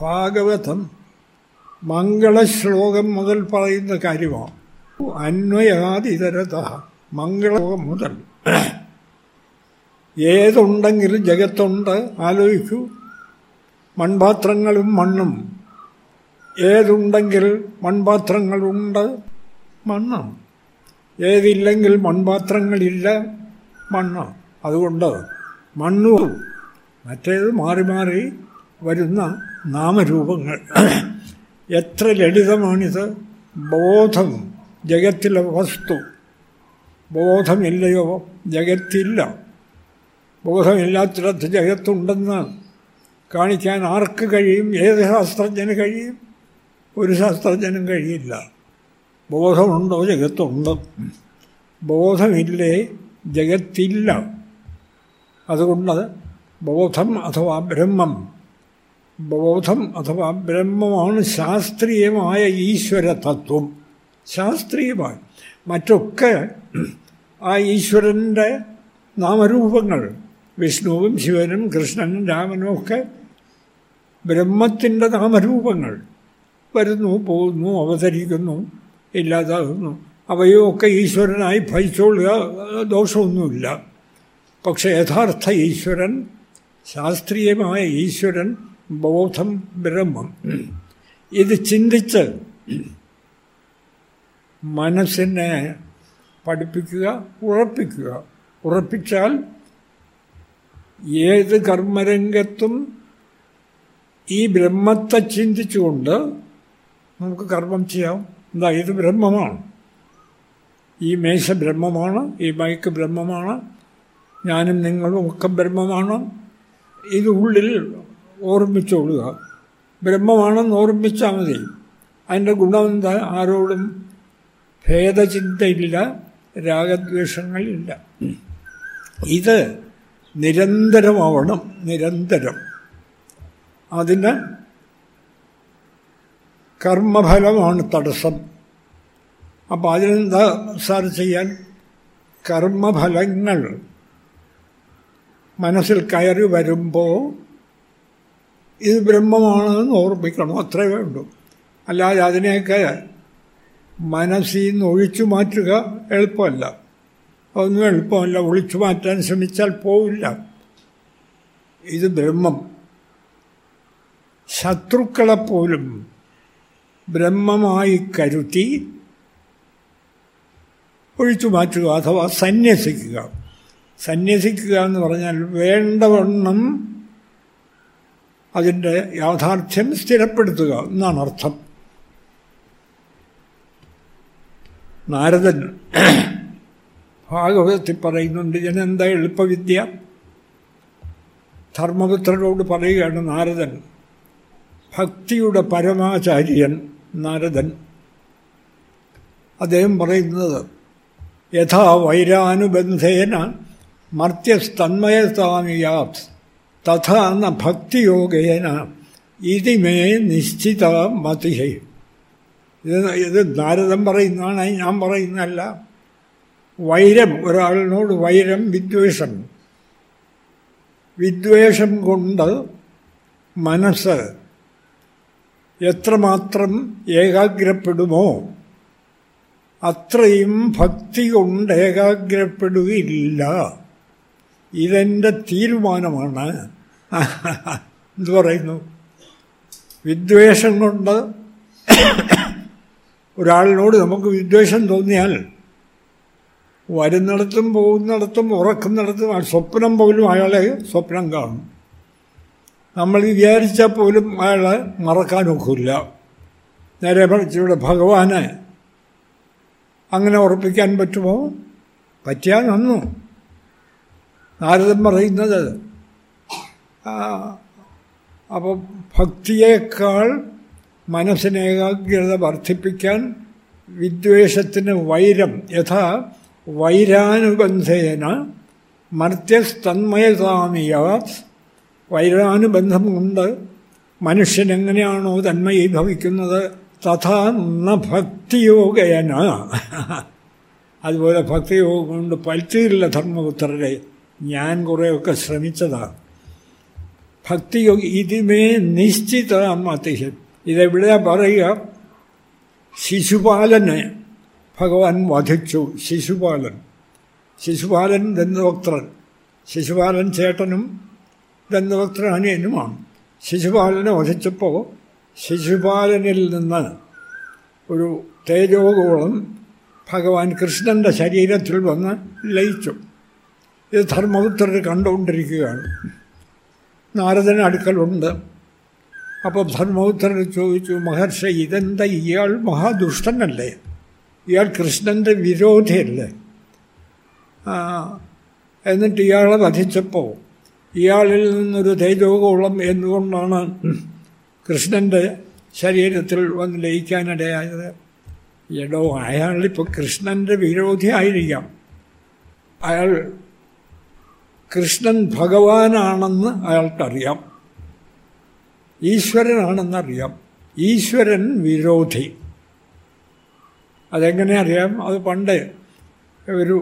ഭാഗവതം മംഗളശ്ലോകം മുതൽ പറയുന്ന കാര്യമാണ്. അന്വയാതിതരത മംഗളശ്ലോകം മുതൽ. ഏതുണ്ടെങ്കിലും ജഗത്തുണ്ട് ആലോചിക്കൂ. മൺപാത്രങ്ങളും മണ്ണും. ഏതുണ്ടെങ്കിൽ മൺപാത്രങ്ങളുണ്ട് മണ്ണും ഏതില്ലെങ്കിൽ മൺപാത്രങ്ങളില്ല മണ്ണ് അതുകൊണ്ട് മണ്ണും മറ്റേത് മാറി മാറി വരുന്ന നാമരൂപങ്ങൾ. എത്ര ലളിതമാണിത്. ബോധം ജഗത്തിലെ വസ്തു. ബോധമില്ലയോ? ജഗത്തില്ല. ബോധമില്ലാത്തിടത്ത് ജഗത്തുണ്ടെന്ന് കാണിക്കാൻ ആർക്ക് കഴിയും? ഏത് ശാസ്ത്രജ്ഞന് കഴിയും? ഒരു ശാസ്ത്രജ്ഞനും കഴിയില്ല. ബോധമുണ്ടോ? ജഗത്തുണ്ട്. ബോധമില്ലേ? ജഗത്തില്ല. അതുകൊണ്ട് ബോധം അഥവാ ബ്രഹ്മം. ബോധം അഥവാ ബ്രഹ്മമാണ് ശാസ്ത്രീയമായ ഈശ്വര തത്വം ശാസ്ത്രീയമായി. മറ്റൊക്കെ ആ ഈശ്വരന്റെ നാമരൂപങ്ങൾ വിഷ്ണുവും ശിവനും കൃഷ്ണനും രാമനും ഒക്കെ ബ്രഹ്മത്തിന്റെ നാമരൂപങ്ങൾ വരുന്നു പോകുന്നു അവതരിക്കുന്നു ഇല്ലാതാകുന്നു. അവയൊക്കെ ഈശ്വരനായി ഭയിച്ചോളുക ദോഷമൊന്നുമില്ല. പക്ഷെ യഥാർത്ഥ ഈശ്വരൻ ശാസ്ത്രീയമായ ഈശ്വരൻ ബോധം ബ്രഹ്മം. ഇത് ചിന്തിച്ച് മനസ്സിനെ പഠിപ്പിക്കുക ഉറപ്പിക്കുക. ഉറപ്പിച്ചാൽ ഏത് കർമ്മരംഗത്തും ഈ ബ്രഹ്മത്തെ ചിന്തിച്ചുകൊണ്ട് നമുക്ക് കർമ്മം ചെയ്യാം. എന്താ? ഇത് ബ്രഹ്മമാണ്. ഈ മേശ ബ്രഹ്മമാണ് ഈ മൈക്ക് ബ്രഹ്മമാണ് ഞാനും നിങ്ങളും ഒക്കെ ബ്രഹ്മമാണ്. ഇത് ഉള്ളിൽ ഓർമ്മിച്ചോളുക. ബ്രഹ്മമാണെന്ന് ഓർമ്മിച്ചാൽ മതി. അതിന്റെ ഗുണമെന്താ ആരോടും ഭേദചിന്തയില്ല രാഗദ്വേഷങ്ങളില്ല. ഇത് നിരന്തരമാവണം നിരന്തരം. അതിന് കർമ്മഫലമാണ് തടസ്സം. അപ്പോൾ അതിനെന്താ സാർ ചെയ്യാൻ കർമ്മഫലങ്ങൾ. മനസ്സിൽ കയറി വരുമ്പോൾ ഇത് ബ്രഹ്മമാണെന്ന് ഓർമ്മിക്കണം അത്രയേ വേണ്ടു അല്ലാതെ അതിനെയൊക്കെ മനസ്സിൽ നിന്ന് ഒഴിച്ചു മാറ്റുക എളുപ്പമല്ല. അതൊന്നും എളുപ്പമല്ല. ഒളിച്ചു മാറ്റാൻ ശ്രമിച്ചാൽ പോവില്ല. ഇത് ബ്രഹ്മം. ശത്രുക്കളെപ്പോലും ബ്രഹ്മമായി കരുത്തി ഒഴിച്ചു മാറ്റുക അഥവാ സന്യസിക്കുക. സന്യസിക്കുക എന്ന് പറഞ്ഞാൽ വേണ്ടവണ്ണം അതിന്റെ യാഥാർത്ഥ്യം സ്ഥിരപ്പെടുത്തുക എന്നാണ് അർത്ഥം. നാരദൻ ഭാഗവതത്തിൽ പറയുന്നുണ്ട് ഇതിനെന്താ എളുപ്പവിദ്യ. ധർമ്മപുത്രരോട് പറയുകയാണ് നാരദൻ ഭക്തിയുടെ പരമാചാര്യൻ നാരദൻ. അദ്ദേഹം പറയുന്നത് യഥാ വൈരാനുബന്ധേന മർത്യസ്തന്മയതാമിയാത് തഥാ ന ഭക്തിയോഗേന ഇതിമേ നിശ്ചിത മതിഹേ. ഇത് ഇത് നാരദം പറയുന്നതാണ് ഞാൻ പറയുന്നതല്ല. വൈരം ഒരാളിനോട് വൈരം വിദ്വേഷം. വിദ്വേഷം കൊണ്ട് മനസ്സ് എത്രമാത്രം ഏകാഗ്രപ്പെടുമോ അത്രയും ഭക്തി കൊണ്ട് ഏകാഗ്രപ്പെടുകയില്ല. ഇതെന്റെ തീരുമാനമാണ്. എന്തു പറയുന്നു? വിദ്വേഷം കൊണ്ട് ഒരാളിനോട് നമുക്ക് വിദ്വേഷം തോന്നിയാൽ വരുന്നിടത്തും പോകുന്നിടത്തും ഉറക്കുന്നിടത്തും സ്വപ്നം പോലും അയാളെ സ്വപ്നം കാണും. നമ്മൾ വിചാരിച്ചാൽ പോലും അയാളെ മറക്കാനൊക്കില്ല നേരെ മറിച്ചിവിടെ ഭഗവാനെ അങ്ങനെ ഉറപ്പിക്കാൻ പറ്റുമോ? പറ്റിയാൽ നന്നു. നാരദൻ പറയുന്നത് അപ്പോൾ ഭക്തിയേക്കാൾ മനസ്സിന് ഏകാഗ്രത വർദ്ധിപ്പിക്കാൻ വിദ്വേഷത്തിന് വൈരം യഥാ വൈരാനുബന്ധേന മർത്യസ്തന്മയതാമിയാത് വൈരാനുബന്ധം കൊണ്ട് മനുഷ്യൻ എങ്ങനെയാണോ തന്മയീഭവിക്കുന്നത് തഥാ ന ഭക്തിയോഗേന. അതുപോലെ ഭക്തിയോഗം കൊണ്ട് പറ്റിയില്ല ധർമ്മപുത്രരെ. ഞാൻ കുറേയൊക്കെ ശ്രമിച്ചതാണ് ഭക്തിയോഗ ഇതിമേ നിശ്ചിത മതിഹൻ ഇതെവിടെയാ പറയുക? ശിശുപാലനെ ഭഗവാൻ വധിച്ചു ശിശുപാലൻ. ശിശുപാലൻ ദന്തവക്ത്രൻ ശിശുപാലൻ ചേട്ടനും ദന്തഭക്തൻ അനിയനുമാണ്. ശിശുപാലനെ വധിച്ചപ്പോൾ ശിശുപാലനിൽ നിന്ന് ഒരു തേജോഗോളം ഭഗവാൻ കൃഷ്ണന്റെ ശരീരത്തിൽ വന്ന് ലയിച്ചു. ഇത് ധർമ്മപുത്രർ കണ്ടുകൊണ്ടിരിക്കുകയാണ്. നാരദന് അടുക്കലുണ്ട്. അപ്പോൾ ധർമ്മപുത്രർ ചോദിച്ചു മഹർഷി ഇതെന്താ ഇയാൾ മഹാദുഷ്ടനല്ലേ? ഇയാൾ കൃഷ്ണന്റെ വിരോധിയല്ലേ? എന്നിട്ട് ഇയാളെ വധിച്ചപ്പോൾ ഇയാളിൽ നിന്നൊരു തേജോഗോളം എന്തുകൊണ്ടാണ് കൃഷ്ണന്റെ ശരീരത്തിൽ വന്ന് ലയിക്കാനിടയായത്? എടോ അയാളിപ്പോൾ കൃഷ്ണന്റെ വിരോധി ആയിരിക്കാം. അയാൾ കൃഷ്ണൻ ഭഗവാനാണെന്ന് അയാൾക്കറിയാം. ഈശ്വരനാണെന്നറിയാം. ഈശ്വരൻ വിരോധി. അതെങ്ങനെ അറിയാം? അത് പണ്ട് ഒരു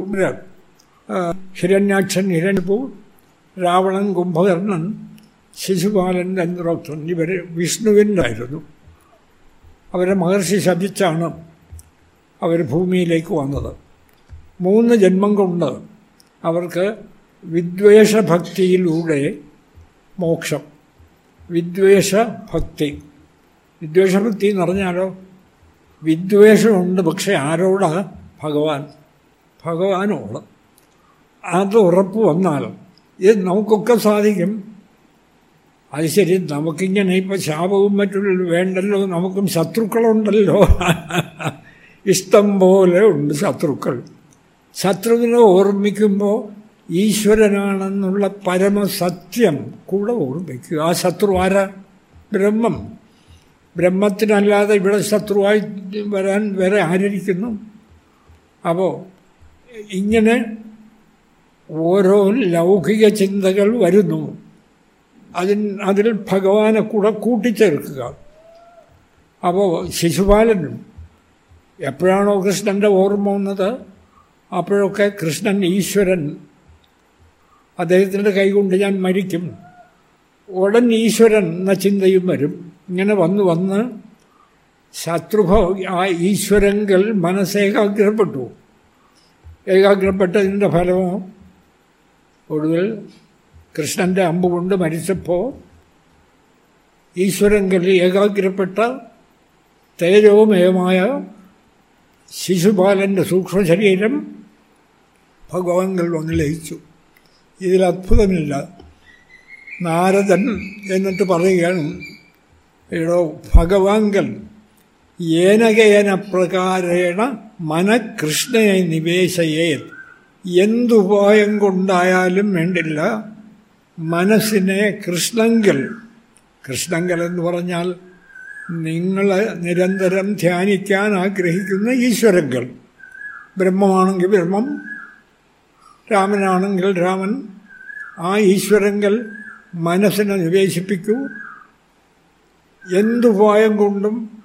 ഹിരണ്യാക്ഷൻ ഹിരൺപൂ രാവണൻ കുംഭകർണൻ ശിശുപാലൻ ചന്ദ്രോക്തൻ ഇവർ വിഷ്ണുവിന്റായിരുന്നു അവരെ മഹർഷി ശപിച്ചാണ് അവർ ഭൂമിയിലേക്ക് വന്നത്. മൂന്ന് ജന്മം കൊണ്ട് അവർക്ക് വിദ്വേഷഭക്തിയിലൂടെ മോക്ഷം. വിദ്വേഷഭക്തി. വിദ്വേഷഭക്തി എന്ന് പറഞ്ഞാലോ? വിദ്വേഷമുണ്ട് പക്ഷെ ആരോടാ? ഭഗവാൻ. ഭഗവാനോട് അത് ഉറപ്പ് വന്നാൽ ഇത് നമുക്കൊക്കെ സാധിക്കും. അത് ശരി നമുക്കിങ്ങനെ ഇപ്പം ശാപവും മറ്റുള്ള വേണ്ടല്ലോ നമുക്കും ശത്രുക്കളുണ്ടല്ലോ. ഇഷ്ടം പോലെ ഉണ്ട് ശത്രുക്കൾ. ശത്രുവിനെ ഓർമ്മിക്കുമ്പോൾ ഈശ്വരനാണെന്നുള്ള പരമസത്യം കൂടെ ഓർമ്മിക്കുക. ആ ശത്രു ആരാ? ബ്രഹ്മം. ബ്രഹ്മത്തിനല്ലാതെ ഇവിടെ ശത്രുവായി വരാൻ വേറെ ആരിരിക്കുന്നു? അപ്പോൾ ഇങ്ങനെ ഓരോ ലൗകിക ചിന്തകൾ വരുന്നു. അതിൻ അതിൽ ഭഗവാനെ കൂടെ കൂട്ടിച്ചേർക്കുക. അപ്പോൾ ശിശുപാലനും എപ്പോഴാണോ കൃഷ്ണന്റെ ഓർമ്മ വന്നത്? അപ്പോഴൊക്കെ കൃഷ്ണൻ ഈശ്വരൻ അദ്ദേഹത്തിന്റെ കൈകൊണ്ട് ഞാൻ മരിക്കും. ഉടൻ ഈശ്വരൻ എന്ന ചിന്തയും വരും. ഇങ്ങനെ വന്ന് വന്ന് ശത്രുഭോ ആ ഈശ്വരങ്കൽ മനസ്സേകാഗ്രപ്പെട്ടു ഏകാഗ്രപ്പെട്ടതിന്റെ ഫലമോ? ഒടുവിൽ കൃഷ്ണന്റെ അമ്പ് കൊണ്ട് മരിച്ചപ്പോൾ ഈശ്വരങ്കൽ ഏകാഗ്രപ്പെട്ട തേജോമയമായ ശിശുപാലന്റെ സൂക്ഷ്മശരീരം ഭഗവാൻകൾ വന്ന് ലയിച്ചു. ഇതിൽ അത്ഭുതമില്ല. നാരദൻ എന്നിട്ട് പറയുകയാണ് എടോ ഭഗവാങ്കൽ ഏനകേന പ്രകാരേണ മനകൃഷ്ണയെ നിവേശയേ എന്തുപായം കൊണ്ടായാലും വേണ്ടില്ല. മനസ്സിനെ കൃഷ്ണങ്കൽ കൃഷ്ണങ്കൽ എന്ന് പറഞ്ഞാൽ നിങ്ങൾ നിരന്തരം ധ്യാനിക്കാൻ ആഗ്രഹിക്കുന്ന ഈശ്വരങ്ങൾ. ബ്രഹ്മമാണെങ്കിൽ ബ്രഹ്മം രാമനാണെങ്കിൽ രാമൻ. ആ ഈശ്വരങ്ങൾ മനസ്സിനെ നിവേശിപ്പിക്കൂ. എന്തുപായം കൊണ്ടും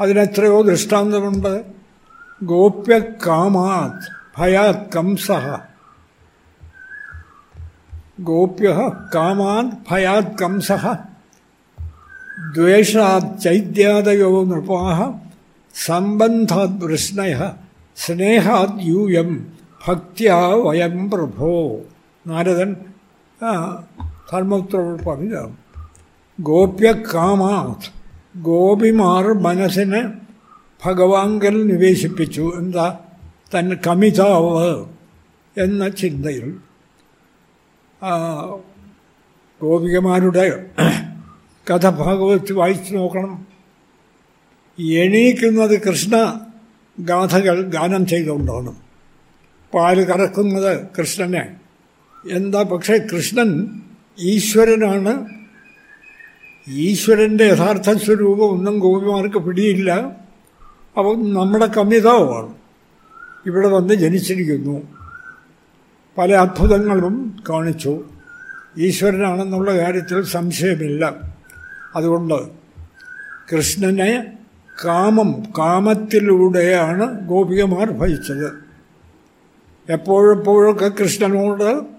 അതിനെത്രയോ ദൃഷ്ടാന്തമുണ്ട്. ഗോപ്യകാമാത് ഭയാത് കംസ ഗോപ്യ കാമാത് ഭയാത് കംസ ദ്വേഷാത് ചൈത്യാദയോ നൃപാഹ. സംബന്ധാത് വൃഷ്ണയ. സ്നേഹാത് യൂയം. ഭക്തിയാ വയം പ്രഭോ. നാരദൻ ധർമ്മത്തോട് പറഞ്ഞതാണ്. ഗോപ്യകാമാത്. ഗോപിമാർ മനസ്സിനെ ഭഗവാങ്കൽ നിവേശിപ്പിച്ചു. എന്താ? തൻ കമിതാവ് എന്ന ചിന്തയിൽ. ഗോപികമാരുടെ കഥ ഭാഗവത് വായിച്ചു നോക്കണം. എണീക്കുന്നത് കൃഷ്ണ ഗാഥകൾ ഗാനം ചെയ്തുകൊണ്ടാണ്. പാൽ കറക്കുന്നത് കൃഷ്ണനെ. എന്താ? പക്ഷേ കൃഷ്ണൻ ഈശ്വരനാണ് ഈശ്വരന്റെ യഥാർത്ഥ സ്വരൂപം ഒന്നും ഗോപിമാർക്ക് പിടിയില്ല. അപ്പം നമ്മുടെ കമ്മിതാവാണ് ഇവിടെ വന്ന് ജനിച്ചിരിക്കുന്നു. പല അത്ഭുതങ്ങളും കാണിച്ചു. ഈശ്വരനാണെന്നുള്ള കാര്യത്തിൽ സംശയമില്ല. അതുകൊണ്ട് കൃഷ്ണനെ കാമം കാമത്തിലൂടെയാണ് ഗോപികമാർ ഭജിച്ചത്. എപ്പോഴെപ്പോഴൊക്കെ കൃഷ്ണനോട്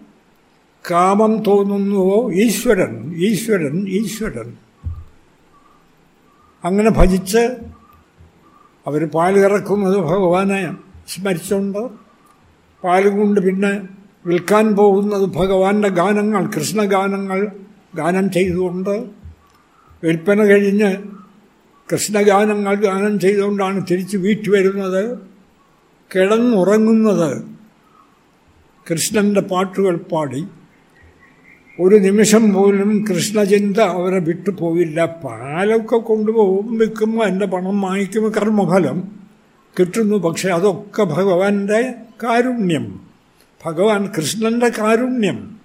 കാമം തോന്നുന്നുവോ? ഈശ്വരൻ ഈശ്വരൻ ഈശ്വരൻ. അങ്ങനെ ഭജിച്ച് അവർ പാൽ ഇറക്കുന്നത് ഭഗവാനെ സ്മരിച്ചുകൊണ്ട് പാലും കൊണ്ട് പിന്നെ വിൽക്കാൻ പോകുന്നത് ഭഗവാന്റെ ഗാനങ്ങൾ കൃഷ്ണഗാനങ്ങൾ ഗാനം ചെയ്തുകൊണ്ട് വിൽപ്പന കഴിഞ്ഞ് കൃഷ്ണഗാനങ്ങൾ ഗാനം ചെയ്തുകൊണ്ടാണ് തിരിച്ച് വീട്ടിൽ വരുന്നത്. കിടന്നുറങ്ങുന്നത് കൃഷ്ണന്റെ പാട്ടുകൾ പാടി. ഒരു നിമിഷം പോലും കൃഷ്ണചിന്ത അവരെ വിട്ടുപോയില്ല പാലൊക്കെ കൊണ്ടുപോകും വിൽക്കുമ്പോൾ എന്റെ പണം വാങ്ങിക്കുമ്പോൾ കർമ്മഫലം കിട്ടുന്നു. പക്ഷെ അതൊക്കെ ഭഗവാന്റെ കാരുണ്യം. ഭഗവാൻ കൃഷ്ണന്റെ കാരുണ്യം.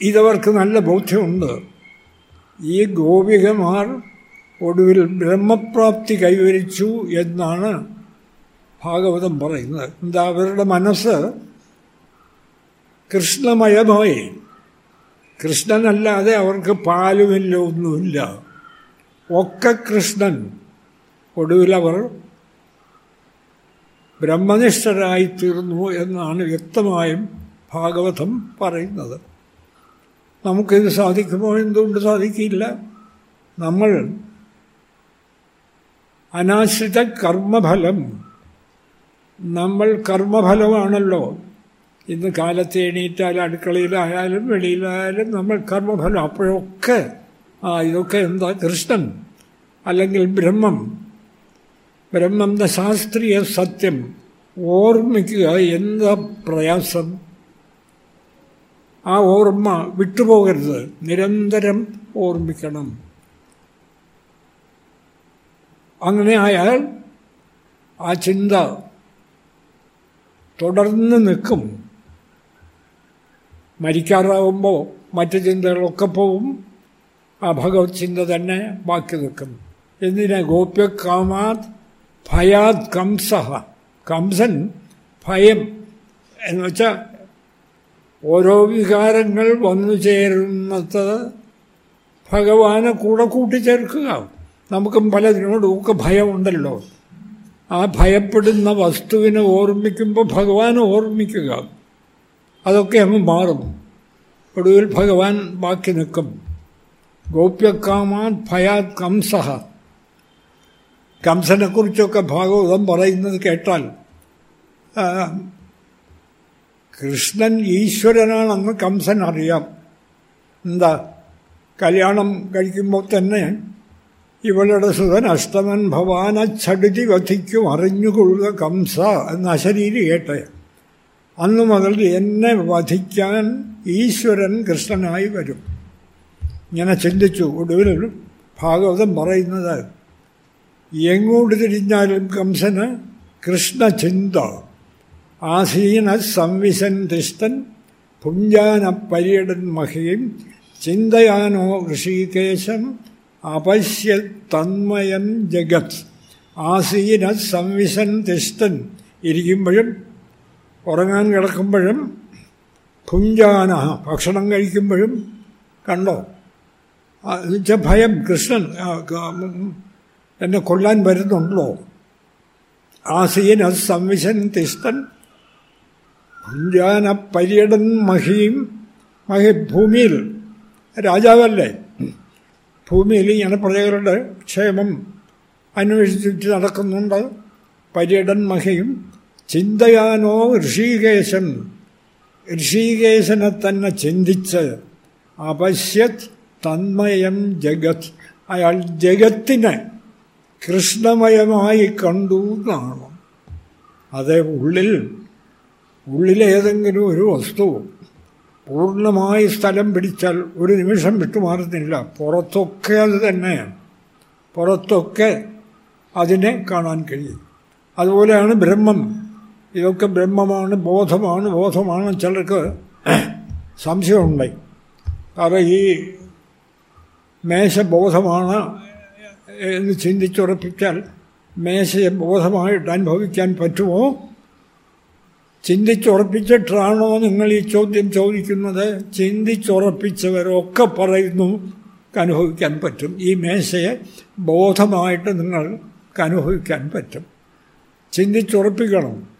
ഇതവർക്ക് നല്ല ബോധ്യമുണ്ട്. ഈ ഗോപികമാർ ഒടുവിൽ ബ്രഹ്മപ്രാപ്തി കൈവരിച്ചു എന്നാണ് ഭാഗവതം പറയുന്നത്. എന്താ അവരുടെ മനസ്സ്? കൃഷ്ണമയമായി. കൃഷ്ണനല്ലാതെ അവർക്ക് പാലുമില്ല ഒന്നുമില്ല. ഒക്കെ കൃഷ്ണൻ. ഒടുവിലവർ ബ്രഹ്മനിഷ്ഠരായി തീർന്നു എന്നാണ് വ്യക്തമായും ഭാഗവതം പറയുന്നത്. നമുക്കിത് സാധിക്കുമോ? എന്തുകൊണ്ട് സാധിക്കില്ല? നമ്മൾ അനാശ്രിത കർമ്മഫലം. നമ്മൾ കർമ്മഫലമാണല്ലോ. ഇന്ന് കാലത്ത് എണീറ്റാലും അടുക്കളയിലായാലും വെളിയിലായാലും നമ്മൾ കർമ്മഫലം അപ്പോഴൊക്കെ ആ ഇതൊക്കെ എന്താ കൃഷ്ണൻ അല്ലെങ്കിൽ ബ്രഹ്മം. ബ്രഹ്മന്റെ ശാസ്ത്രീയ സത്യം ഓർമ്മിക്കുക എന്താ പ്രയാസം? ആ ഓർമ്മ വിട്ടുപോകരുത്. നിരന്തരം ഓർമ്മിക്കണം. അങ്ങനെ ആയാൽ ആ ചിന്ത തുടർന്ന് നിൽക്കും. മരിക്കാറാവുമ്പോൾ മറ്റു ചിന്തകളൊക്കെ പോവും. ആ ഭഗവത് ചിന്ത തന്നെ ബാക്കി നിൽക്കും എന്തിനാ? ഗോപ്യകാമാത് ഭയാത് കംസഹ. കംസൻ ഭയം. എന്ന് വെച്ചാൽ ഓരോ വികാരങ്ങൾ വന്നു ചേരുന്നത് ഭഗവാനെ കൂടെ കൂട്ടിച്ചേർക്കുക. നമുക്കും പലതിനോടും ഒക്കെ ഭയമുണ്ടല്ലോ. ആ ഭയപ്പെടുന്ന വസ്തുവിനെ ഓർമ്മിക്കുമ്പോൾ ഭഗവാനെ ഓർമ്മിക്കുക. അതൊക്കെ അങ്ങ് മാറും. ഒടുവിൽ ഭഗവാൻ ബാക്കി നിൽക്കും. ഗോപ്യക്കാമാത് ഭയാത് കംസഹ കംസനെക്കുറിച്ചൊക്കെ ഭാഗവതം പറയുന്നത് കേട്ടാൽ കൃഷ്ണൻ ഈശ്വരനാണെന്ന് കംസൻ അറിയാം. എന്താ കല്യാണം കഴിക്കുമ്പോൾ തന്നെ ഇവളുടെ സുതൻ അഷ്ടമൻ ഭവാന ചടുതി വധിക്കും അറിഞ്ഞുകൊള്ളുക കംസ എന്ന അശരീരി കേട്ടെ. അന്നു മുതൽ എന്നെ വധിക്കാൻ ഈശ്വരൻ കൃഷ്ണനായി വരും. ഇങ്ങനെ ചിന്തിച്ചു ഒടുവിൽ ഭാഗവതം പറയുന്നത് എങ്ങോട്ട് തിരിഞ്ഞാലും കംസന് കൃഷ്ണചിന്ത ആസീന സംവിശൻ ദൃഷ്ടൻ പുഞ്ചാന പര്യടൻ മഹീം ചിന്തയാനോ ഋഷികേശം അപശ്യ തന്മയൻ ജഗത് ആസീന സംവിശൻ ദൃഷ്ടൻ ഇരിക്കുമ്പോഴും ഉറങ്ങാൻ കിടക്കുമ്പോഴും ഭുഞ്ചാന ഭക്ഷണം കഴിക്കുമ്പോഴും കണ്ടോ? എന്നുവെച്ചാൽ ഭയം. കൃഷ്ണൻ എന്നെ കൊല്ലാൻ വരുന്നുണ്ടല്ലോ. ആസീന സംവിശൻ തിഷ്ടൻ. ഭുഞ്ചാന പര്യടൻ മഹി ഭൂമിയിൽ രാജാവല്ലേ? ഭൂമിയിൽ ഇങ്ങനെ പ്രജകളുടെ ക്ഷേമം അന്വേഷിച്ചിട്ട് നടക്കുന്നുണ്ട്. പര്യടൻ മഹയും ചിന്തയാനോ ഋഷികേശൻ. ഋഷികേശനെ തന്നെ ചിന്തിച്ച് അപശ്യത് തന്മയം ജഗത്. അയാൾ ജഗത്തിനെ കൃഷ്ണമയമായി കണ്ടു എന്നാണ് അതേ ഉള്ളിൽ ഉള്ളിലേതെങ്കിലും ഒരു വസ്തു പൂർണമായി സ്ഥലം പിടിച്ചാൽ ഒരു നിമിഷം വിട്ടുമാറുന്നില്ല. പുറത്തൊക്കെ അത് തന്നെയാണ്. പുറത്തൊക്കെ അതിനെ കാണാൻ കഴിയും. അതുപോലെയാണ് ബ്രഹ്മം. ഇതൊക്കെ ബ്രഹ്മമാണ് ബോധമാണ് ബോധമാണ് ചിലർക്ക് സംശയമുണ്ടായി. കാരണം ഈ മേശബോധമാണ് എന്ന് ചിന്തിച്ചുറപ്പിച്ചാൽ മേശയെ ബോധമായിട്ട് അനുഭവിക്കാൻ പറ്റുമോ? ചിന്തിച്ചുറപ്പിച്ചിട്ടാണോ നിങ്ങൾ ഈ ചോദ്യം ചോദിക്കുന്നത്? ചിന്തിച്ചുറപ്പിച്ചവരൊക്കെ പറയുന്നു അനുഭവിക്കാൻ പറ്റും. ഈ മേശയെ ബോധമായിട്ട് നിങ്ങൾക്ക് അനുഭവിക്കാൻ പറ്റും. ചിന്തിച്ചുറപ്പിക്കണം.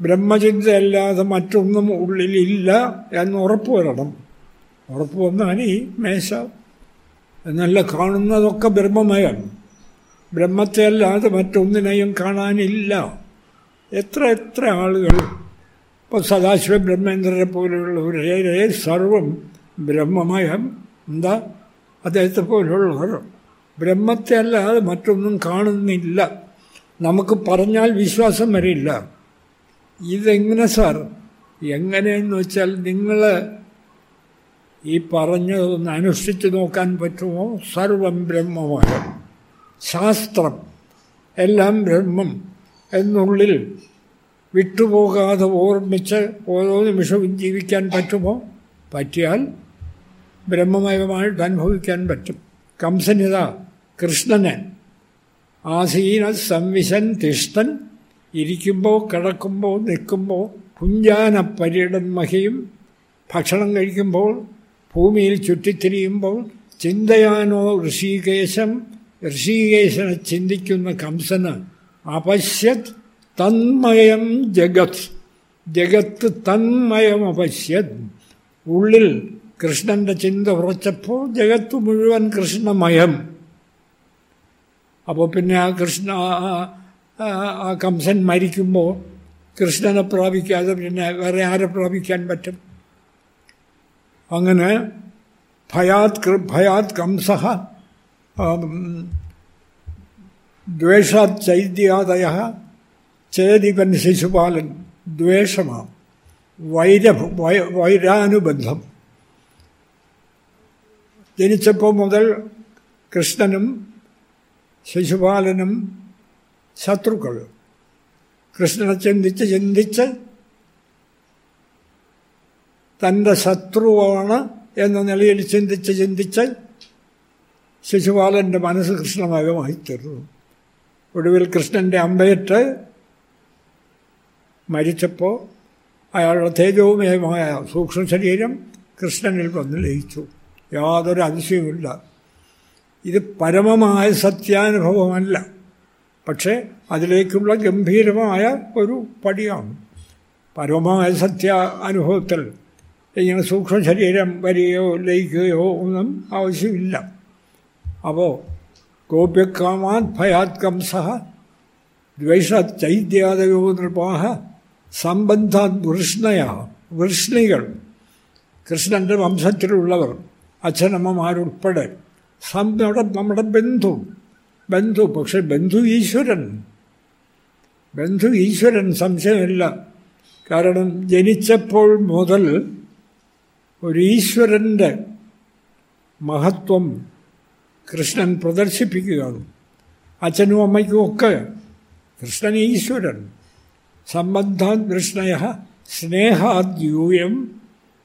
ബ്രഹ്മചിന്തയല്ലാതെ മറ്റൊന്നും ഉള്ളിലില്ല എന്ന് ഉറപ്പ് വരണം. ഉറപ്പ് വന്നാൽ ഈ മേശ എന്നല്ല കാണുന്നതൊക്കെ ബ്രഹ്മമയം. ബ്രഹ്മത്തെ അല്ലാതെ മറ്റൊന്നിനെയും കാണാനില്ല. എത്ര എത്ര ആളുകൾ ഇപ്പോൾ സദാശിവ ബ്രഹ്മേന്ദ്രനെ പോലെയുള്ളവരെ സർവം ബ്രഹ്മമയം. എന്താ? അദ്ദേഹത്തെ പോലുള്ളവർ ബ്രഹ്മത്തെ അല്ലാതെ മറ്റൊന്നും കാണുന്നില്ല. നമുക്ക് പറഞ്ഞാൽ വിശ്വാസം വരില്ല. ഇതെങ്ങനെ സാർ? എങ്ങനെയെന്ന് വെച്ചാൽ നിങ്ങൾ ഈ പറഞ്ഞതൊന്ന് അനുഷ്ഠിച്ച് നോക്കാൻ പറ്റുമോ? സർവം ബ്രഹ്മമയം ശാസ്ത്രം. എല്ലാം ബ്രഹ്മം എന്നുള്ളിൽ വിട്ടുപോകാതെ ഓർമ്മിച്ച് ഓരോ നിമിഷവും ജീവിക്കാൻ പറ്റുമോ? പറ്റിയാൽ ബ്രഹ്മമയമായിട്ട് അനുഭവിക്കാൻ പറ്റും. കംസനിത കൃഷ്ണന് ആസീന സംവിശൻ തിഷ്ടൻ ഇരിക്കുമ്പോൾ കിടക്കുമ്പോൾ നിൽക്കുമ്പോൾ പുഞ്ചാന പര്യടൻ മഹിയും ഭക്ഷണം കഴിക്കുമ്പോൾ ഭൂമിയിൽ ചുറ്റിത്തിരിയുമ്പോൾ ചിന്തയാനോ ഋഷികേശം ഋഷികേശനെ ചിന്തിക്കുന്ന കംസന് അപശ്യത് തന്മയം ജഗത്. ജഗത്ത് തന്മയം അപശ്യത്. ഉള്ളിൽ കൃഷ്ണന്റെ ചിന്ത ഉറച്ചപ്പോൾ ജഗത്ത് മുഴുവൻ കൃഷ്ണമയം. അപ്പോൾ പിന്നെ ആ കൃഷ്ണ ആ കംസൻ മരിക്കുമ്പോൾ കൃഷ്ണനെ പ്രാപിക്കാതെ പിന്നെ വേറെ ആരെ പ്രാപിക്കാൻ പറ്റും? അങ്ങനെ ഭയാത് ഭയാത് കംസ ദ്വേഷാത് ചൈത്യാദയ ചേതിപൻ ശിശുപാലൻ ദ്വേഷമാണ് വൈര വൈരാനുബന്ധം. ജനിച്ചപ്പോൾ മുതൽ കൃഷ്ണനും ശിശുപാലനും ശത്രുക്കൾ കൃഷ്ണനെ ചിന്തിച്ച് ചിന്തിച്ച് തന്റെ ശത്രുവാണ് എന്ന നിലയിൽ ചിന്തിച്ച് ചിന്തിച്ച് ശിശുപാലന്റെ മനസ്സ് കൃഷ്ണമയമായി തീർന്നു. ഒടുവിൽ കൃഷ്ണന്റെ അമ്പയറ്റ് മരിച്ചപ്പോൾ അയാളുടെ തേജോമയമായ സൂക്ഷ്മ ശരീരം കൃഷ്ണനിൽ വന്ന് ലയിച്ചു. യാതൊരു അതിശയമില്ല ഇത് പരമമായ സത്യാനുഭവമല്ല. പക്ഷേ അതിലേക്കുള്ള ഗംഭീരമായ ഒരു പടിയാണ്. പരമമായ സത്യ അനുഭവത്തിൽ ഇങ്ങനെ സൂക്ഷ്മ ശരീരം വരികയോ ലയിക്കുകയോ ഒന്നും ആവശ്യമില്ല. അപ്പോൾ ഗോപ്യക്കാമാത് ഭയാത് കംസ ദ്വേഷാത് ചൈത്യാദയോ നൃപാഹ സംബന്ധാത് വൃഷ്ണയ വൃഷ്ണികൾ. കൃഷ്ണന്റെ വംശത്തിലുള്ളവർ അച്ഛനമ്മമാരുൾപ്പെടെ നമ്മുടെ നമ്മുടെ ബന്ധു ബന്ധു പക്ഷെ ബന്ധു ഈശ്വരൻ. ബന്ധു ഈശ്വരൻ സംശയമില്ല. കാരണം ജനിച്ചപ്പോൾ മുതൽ ഒരു ഈശ്വരന്റെ മഹത്വം കൃഷ്ണൻ പ്രദർശിപ്പിക്കുകയാണ്. അച്ഛനും അമ്മയ്ക്കും ഒക്കെ കൃഷ്ണൻ ഈശ്വരൻ. സംബന്ധാൻ കൃഷ്ണയ സ്നേഹാദ്യൂയം.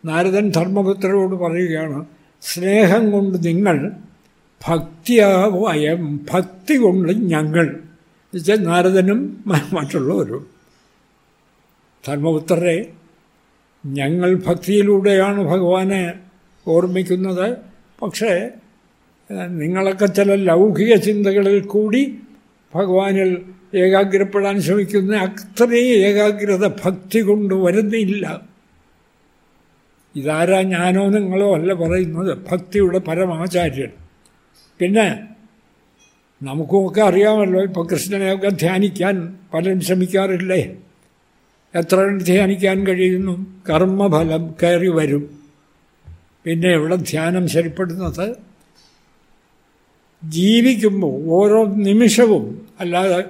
നാരദൻ ധർമ്മപുത്രരോട് പറയുകയാണ് സ്നേഹം കൊണ്ട് നിങ്ങൾ ഭക്തിയാവയം ഭക്തി കൊണ്ട് ഞങ്ങൾ. എന്നുവെച്ചാൽ നാരദനും മറ്റുള്ളവരും. ധർമ്മപുത്രരെ ഞങ്ങൾ ഭക്തിയിലൂടെയാണ് ഭഗവാനെ ഓർമ്മിക്കുന്നത്. പക്ഷേ നിങ്ങളൊക്കെ ചില ലൗകിക ചിന്തകളിൽ കൂടി ഭഗവാനിൽ ഏകാഗ്രപ്പെടാൻ ശ്രമിക്കുന്ന അത്രയും ഏകാഗ്രത ഭക്തി കൊണ്ട് വരുന്നില്ല. ഇതാരാ ഞാനോ നിങ്ങളോ അല്ല പറയുന്നത്? ഭക്തിയുടെ പരമാചാര്യൻ. പിന്നെ നമുക്കുമൊക്കെ അറിയാമല്ലോ ഇപ്പോൾ കൃഷ്ണനെയൊക്കെ ധ്യാനിക്കാൻ പലരും ശ്രമിക്കാറില്ലേ? എത്ര ധ്യാനിക്കാൻ കഴിയുന്നു? കർമ്മഫലം കയറി വരും. പിന്നെ ഇവിടെ ധ്യാനം ശരിപ്പെടുന്നത് ജീവിക്കുമ്പോൾ ഓരോ നിമിഷവും അല്ലാതെ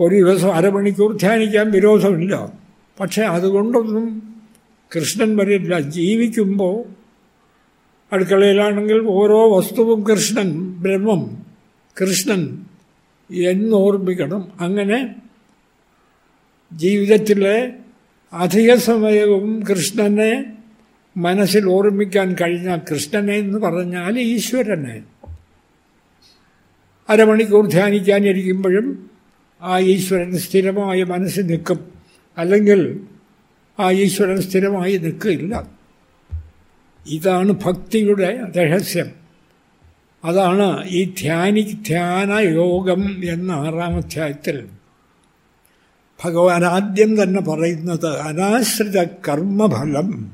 ഒരു ദിവസം അരമണിക്കൂർ ധ്യാനിക്കാൻ വിരോധമില്ല. പക്ഷേ അതുകൊണ്ടൊന്നും കൃഷ്ണൻ വരില്ല ജീവിക്കുമ്പോൾ അടുക്കളയിലാണെങ്കിൽ ഓരോ വസ്തുവും കൃഷ്ണൻ ബ്രഹ്മം കൃഷ്ണൻ എന്നോർമ്മിക്കണം. അങ്ങനെ ജീവിതത്തിലെ അധിക സമയവും കൃഷ്ണനെ മനസ്സിൽ ഓർമ്മിക്കാൻ കഴിഞ്ഞ കൃഷ്ണനെ എന്ന് പറഞ്ഞാൽ ഈശ്വരനെ. അരമണിക്കൂർ ധ്യാനിക്കാനിരിക്കുമ്പോഴും ആ ഈശ്വരൻ സ്ഥിരമായ മനസ്സിൽ നിൽക്കും. അല്ലെങ്കിൽ ആ ഈശ്വരൻ സ്ഥിരമായി നിൽക്കില്ല. ഇതാണ് ഭക്തിയുടെ രഹസ്യം. അതാണ് ഈ ധ്യാനി ധ്യാന യോഗം എന്ന ആറാം അധ്യായത്തിൽ ഭഗവാൻ ആദ്യം തന്നെ പറയുന്നത് അനാശ്രിത കർമ്മഫലം.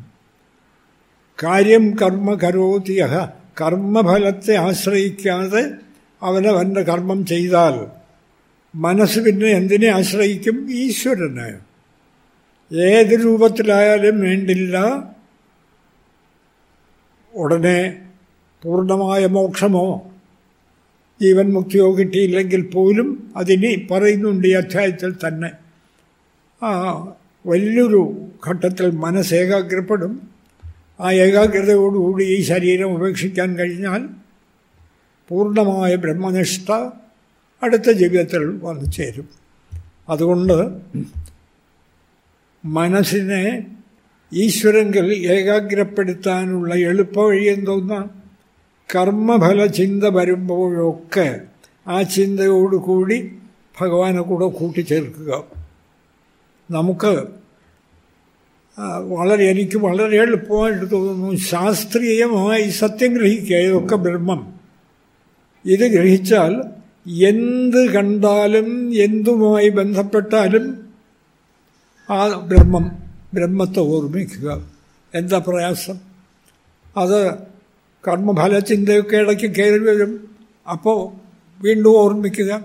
കാര്യം കർമ്മ കരോതിയ കർമ്മഫലത്തെ ആശ്രയിക്കാതെ അവനവന്റെ കർമ്മം ചെയ്താൽ മനസ്സ് പിന്നെ എന്തിനെ ആശ്രയിക്കും? ഈശ്വരനെ. ഏത് രൂപത്തിലായാലും വേണ്ടില്ല. ഉടനെ പൂർണമായ മോക്ഷമോ ജീവൻ മുക്തിയോ കിട്ടിയില്ലെങ്കിൽ പോലും അതിനി പറയുന്നുണ്ട് ഈ അധ്യായത്തിൽ തന്നെ. ആ വലിയൊരു ഘട്ടത്തിൽ മനസ്സ് ഏകാഗ്രപ്പെടും ആ ഏകാഗ്രതയോടുകൂടി ഈ ശരീരം ഉപേക്ഷിക്കാൻ കഴിഞ്ഞാൽ പൂർണമായ ബ്രഹ്മനിഷ്ഠ അടുത്ത ജീവിതത്തിൽ വന്നു ചേരും. അതുകൊണ്ട് മനസ്സിനെ ഈശ്വരങ്കിൽ ഏകാഗ്രപ്പെടുത്താനുള്ള എളുപ്പവഴി എന്തോന്ന? കർമ്മഫല ചിന്ത വരുമ്പോഴൊക്കെ ആ ചിന്തയോടുകൂടി ഭഗവാനെ കൂടെ കൂട്ടിച്ചേർക്കുക. നമുക്ക് വളരെ എനിക്ക് വളരെ എളുപ്പമായിട്ട് തോന്നുന്നു. ശാസ്ത്രീയമായി സത്യം ഗ്രഹിക്കുക ഇതൊക്കെ ബ്രഹ്മം. ഇത് ഗ്രഹിച്ചാൽ എന്ത് കണ്ടാലും എന്തുമായി ബന്ധപ്പെട്ടാലും ആ ബ്രഹ്മം ബ്രഹ്മത്തെ ഓർമ്മിക്കുക എന്താ പ്രയാസം? അത് കർമ്മഫല ചിന്തയൊക്കെ ഇടയ്ക്ക് കയറി വരും. അപ്പോൾ വീണ്ടും ഓർമ്മിക്കുക.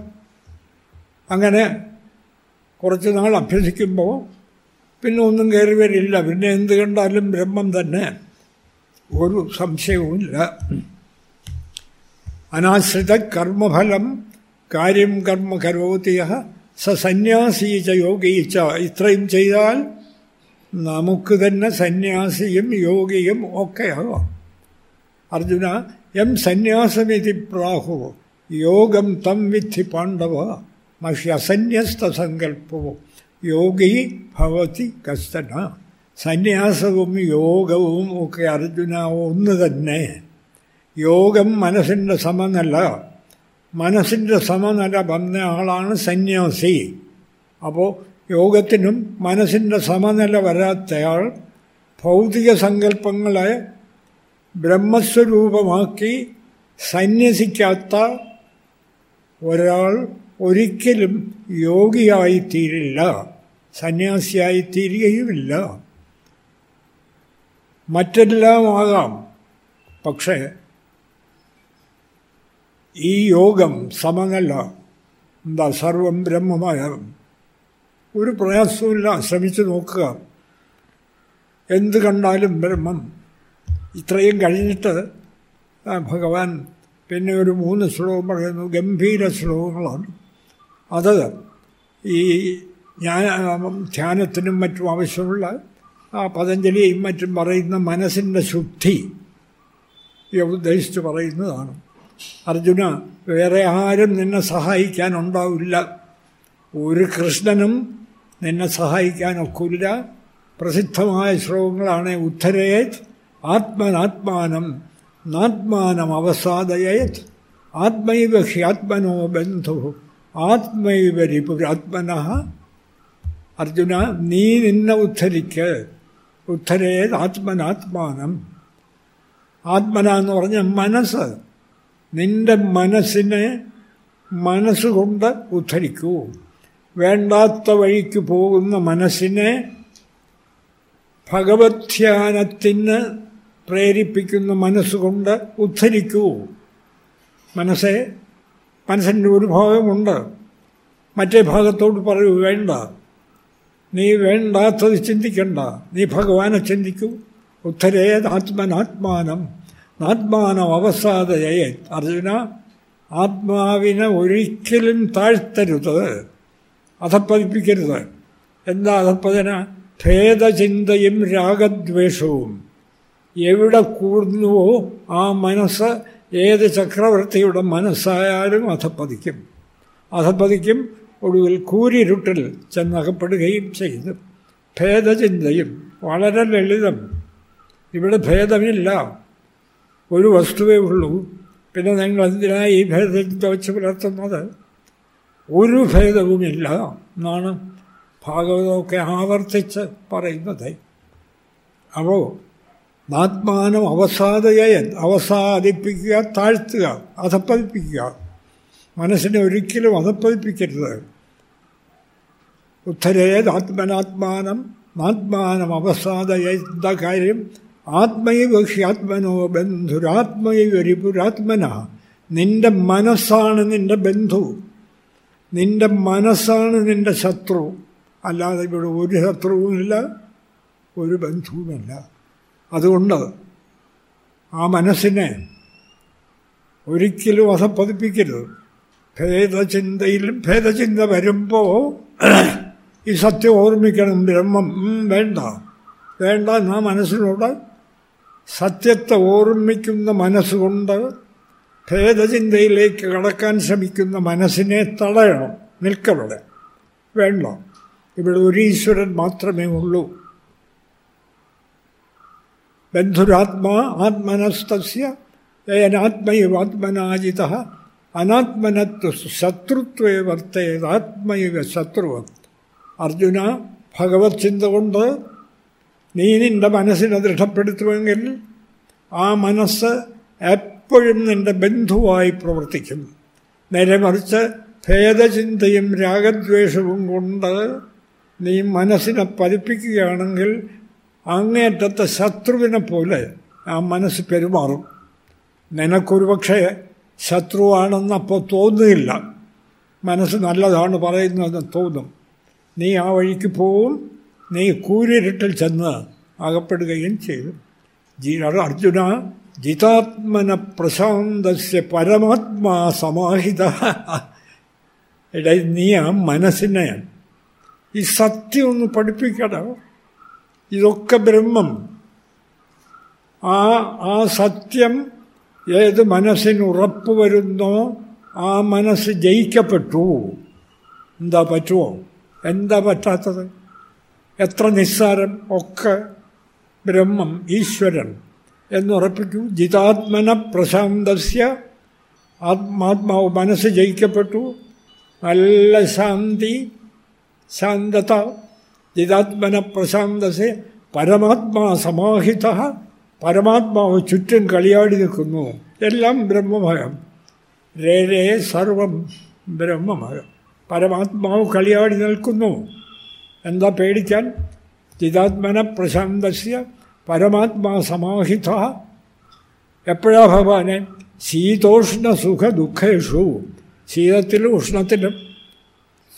അങ്ങനെ കുറച്ച് നാൾ അഭ്യസിക്കുമ്പോൾ പിന്നെ ഒന്നും കയറി വരില്ല. പിന്നെ എന്ത് കണ്ടാലും ബ്രഹ്മം തന്നെ. ഒരു സംശയവുമില്ല. അനാശ്രിത കർമ്മഫലം കാര്യം കർമ്മ കരോതിയ സ സന്യാസീച്ച യോഗീച്ച ഇത്രയും ചെയ്താൽ നമുക്ക് തന്നെ സന്യാസിയും യോഗിയും ഒക്കെയാവാം അർജുന എം സന്യാസമിതി പ്രാഹു യോഗം തം വിധി പാണ്ഡവ മഹ്യസന്യസ്ത സങ്കല്പവും യോഗി ഭവതി കസ്തന. സന്യാസവും യോഗവും ഒക്കെ അർജുന ഒന്ന് തന്നെ. യോഗം മനസ്സിന്റെ സമനില. മനസ്സിന്റെ സമനില വന്ന ആളാണ് സന്യാസി. അപ്പോൾ യോഗത്തിനും മനസ്സിന്റെ സമനില വരാത്തയാൾ ഭൗതിക സങ്കല്പങ്ങളെ ബ്രഹ്മസ്വരൂപമാക്കി സന്യസിക്കാത്ത ഒരാൾ ഒരിക്കലും യോഗിയായിത്തീരില്ല സന്യാസിയായിത്തീരുകയുമില്ല. മറ്റെല്ലാം ആകാം പക്ഷേ ഈ യോഗം സമനല്ല എന്താ സർവം ബ്രഹ്മമായ ഒരു പ്രയാസവുമില്ല. ശ്രമിച്ചു നോക്കുക. എന്ത് കണ്ടാലും ബ്രഹ്മം. ഇത്രയും കഴിഞ്ഞിട്ട് ഭഗവാൻ പിന്നെ ഒരു മൂന്ന് ശ്ലോകം പറയുന്നു. ഗംഭീര ശ്ലോകങ്ങളാണ്. അത് ഈ ഞാൻ ധ്യാനത്തിനും മറ്റും ആവശ്യമുള്ള ആ പതഞ്ജലിയും മറ്റും പറയുന്ന മനസ്സിന്റെ ശുദ്ധി ഉദ്ദേശിച്ച് പറയുന്നതാണ്. അർജുന വേറെ ആരും നിന്നെ സഹായിക്കാനുണ്ടാവില്ല ഒരു കൃഷ്ണനും നിന്നെ സഹായിക്കാനൊക്കില്ല. പ്രസിദ്ധമായ ശ്ലോകങ്ങളാണ് ഉദ്ധരേത് ആത്മനാത്മാനം നാത്മാനം അവസാദയേത്. ആത്മൈവ ഹ്യാത്മനോ ബന്ധു ആത്മൈവ രിപുരാത്മന. അർജുന നീ നിന്നെ ഉദ്ധരിക്ക്. ഉദ്ധരേത് ആത്മനാത്മാനം. ആത്മന എന്ന് പറഞ്ഞ മനസ്സ് നിന്റെ മനസ്സിനെ മനസ്സുകൊണ്ട് ഉദ്ധരിക്കൂ. വേണ്ടാത്ത വഴിക്ക് പോകുന്ന മനസ്സിനെ ഭഗവത്യാനത്തിന് പ്രേരിപ്പിക്കുന്ന മനസ്സുകൊണ്ട് ഉദ്ധരിക്കൂ. മനസ്സെ മനസ്സിന്റെ ഒരു ഭാഗമുണ്ട്. മറ്റേ ഭാഗത്തോട് പറയൂ വേണ്ട. നീ വേണ്ടാത്തത് ചിന്തിക്കണ്ട. നീ ഭഗവാനെ ചിന്തിക്കൂ. ഉദ്ധരേ ആത്മനാത്മാനം ആത്മാനം അവസാദയേ. അർജുന ആത്മാവിനെ ഒരിക്കലും താഴ്ത്തരുത്. അധപ്പതിപ്പിക്കരുത്. എന്താ അധപ്പതന? ഭേദചിന്തയും രാഗദ്വേഷവും. എവിടെ കൂടുന്നുവോ ആ മനസ്സ് ഏത് ചക്രവർത്തിയുടെ മനസ്സായാലും അധപ്പതിക്കും. അധപ്പതിക്കും ഒടുവിൽ കൂരിരുട്ടിൽ ചെന്നകപ്പെടുകയും ചെയ്തു. ഭേദചിന്തയും വളരെ ലളിതം. ഇവിടെ ഭേദമില്ല. ഒരു വസ്തുവേ ഉള്ളൂ. പിന്നെ നിങ്ങൾ എന്തിനാണ് ഈ ഭേദചിന്ത വെച്ച് പുലർത്തുന്നത്? ഒരു ഭേദവുമില്ല എന്നാണ് ഭാഗവതമൊക്കെ ആവർത്തിച്ച് പറയുന്നത്. അപ്പോൾ ആത്മാനം അവസാദയെ അവസാദിപ്പിക്കുക താഴ്ത്തുക അധപ്പതിപ്പിക്കുക മനസ്സിനെ ഒരിക്കലും അധപ്പതിപ്പിക്കരുത് ഉദ്ധരേത് ആത്മനാത്മാനം ആത്മാനം അവസാദയ കാര്യം ആത്മൈവ ഹ്യാത്മനോ ബന്ധുരാത്മൈവ രിപുരാത്മന നിന്റെ മനസ്സാണ് നിന്റെ ബന്ധു. നിന്റെ മനസ്സാണ് നിന്റെ ശത്രു. അല്ലാതെ ഇവിടെ ഒരു ശത്രുവുമില്ല ഒരു ബന്ധുവുമില്ല. അതുകൊണ്ട് ആ മനസ്സിനെ ഒരിക്കലും അധപ്പതിപ്പിക്കരുത് ഭേദചിന്തയിലും ഭേദചിന്ത വരുമ്പോൾ ഈ സത്യം ഓർമ്മിക്കണം. ബ്രഹ്മം വേണ്ട. വേണ്ട എന്നാ മനസ്സിനോട് സത്യത്തെ ഓർമ്മിക്കുന്ന മനസ്സുകൊണ്ട് ഭേദചിന്തയിലേക്ക് കടക്കാൻ ശ്രമിക്കുന്ന മനസ്സിനെ തടയണം നിൽക്കവിടെ. വേണ്ട. ഇവിടെ ഒരു ഈശ്വരൻ മാത്രമേ ഉള്ളൂ. ബന്ധുരാത്മാ ആത്മനസ്തസ്യ ഏനാത്മൈവാത്മനാജിത അനാത്മനത്വ ശത്രുത്വേ വർത്തേത് ആത്മൈവ ശത്രുവത് അർജുന ഭഗവത് ചിന്ത കൊണ്ട് നീ നിന്റെ മനസ്സിനെ ദൃഢപ്പെടുത്തുമെങ്കിൽ ആ മനസ്സ് എപ്പോഴും നിന്റെ ബന്ധുവായി പ്രവർത്തിക്കും നേരെ മറിച്ച് ഭേദചിന്തയും രാഗദ്വേഷവും കൊണ്ട് നീ മനസ്സിനെ പതിപ്പിക്കുകയാണെങ്കിൽ അങ്ങേറ്റത്തെ ശത്രുവിനെ പോലെ ആ മനസ്സ് പെരുമാറും. നിനക്കൊരു പക്ഷേ ശത്രുവാണെന്ന് അപ്പോൾ തോന്നുകയില്ല മനസ്സ് നല്ലതാണ് പറയുന്നതെന്ന് തോന്നും. നീ ആ വഴിക്ക് പോവും. നീ കൂരിരുട്ടിൽ ചെന്ന് അകപ്പെടുകയും ചെയ്യും. ജീ അർജുന ജിതാത്മന പ്രശാന്തസ്യ പരമാത്മാ സമാഹിത. ഇട നീ ആ മനസ്സിനെ ഈ സത്യം ഒന്ന് പഠിപ്പിക്കണം ഇതൊക്കെ ബ്രഹ്മം. ആ ആ സത്യം ഏത് മനസ്സിന് ഉറപ്പ് വരുന്നോ ആ മനസ്സ് ജയിക്കപ്പെട്ടു. എന്താ പറ്റുമോ എന്താ പറ്റാത്തത്? എത്ര നിസ്സാരം? ഒക്കെ ബ്രഹ്മം ഈശ്വരൻ. എന്നുറപ്പിക്കൂ. ജിതാത്മന പ്രശാന്തസ്യ ആത്മാത്മാവ് മനസ്സ് ജയിക്കപ്പെട്ടു. നല്ല ശാന്തി ശാന്തത ജിതാത്മന പ്രശാന്തസെ പരമാത്മാ സമാഹിത പരമാത്മാവ് ചുറ്റും കളിയാടി നിൽക്കുന്നു. എല്ലാം ബ്രഹ്മമയം. രേ രേ സർവം ബ്രഹ്മമയം. പരമാത്മാവ് കളിയാടി നിൽക്കുന്നു. എന്താ പേടിക്കാൻ? ചിതാത്മന പ്രശാന്തസ്യ പരമാത്മാ സമാഹിത. എപ്പോഴാ ഭഗവാനെ? ശീതോഷ്ണ സുഖ ദുഃഖേഷു ശീതത്തിലും ഉഷ്ണത്തിലും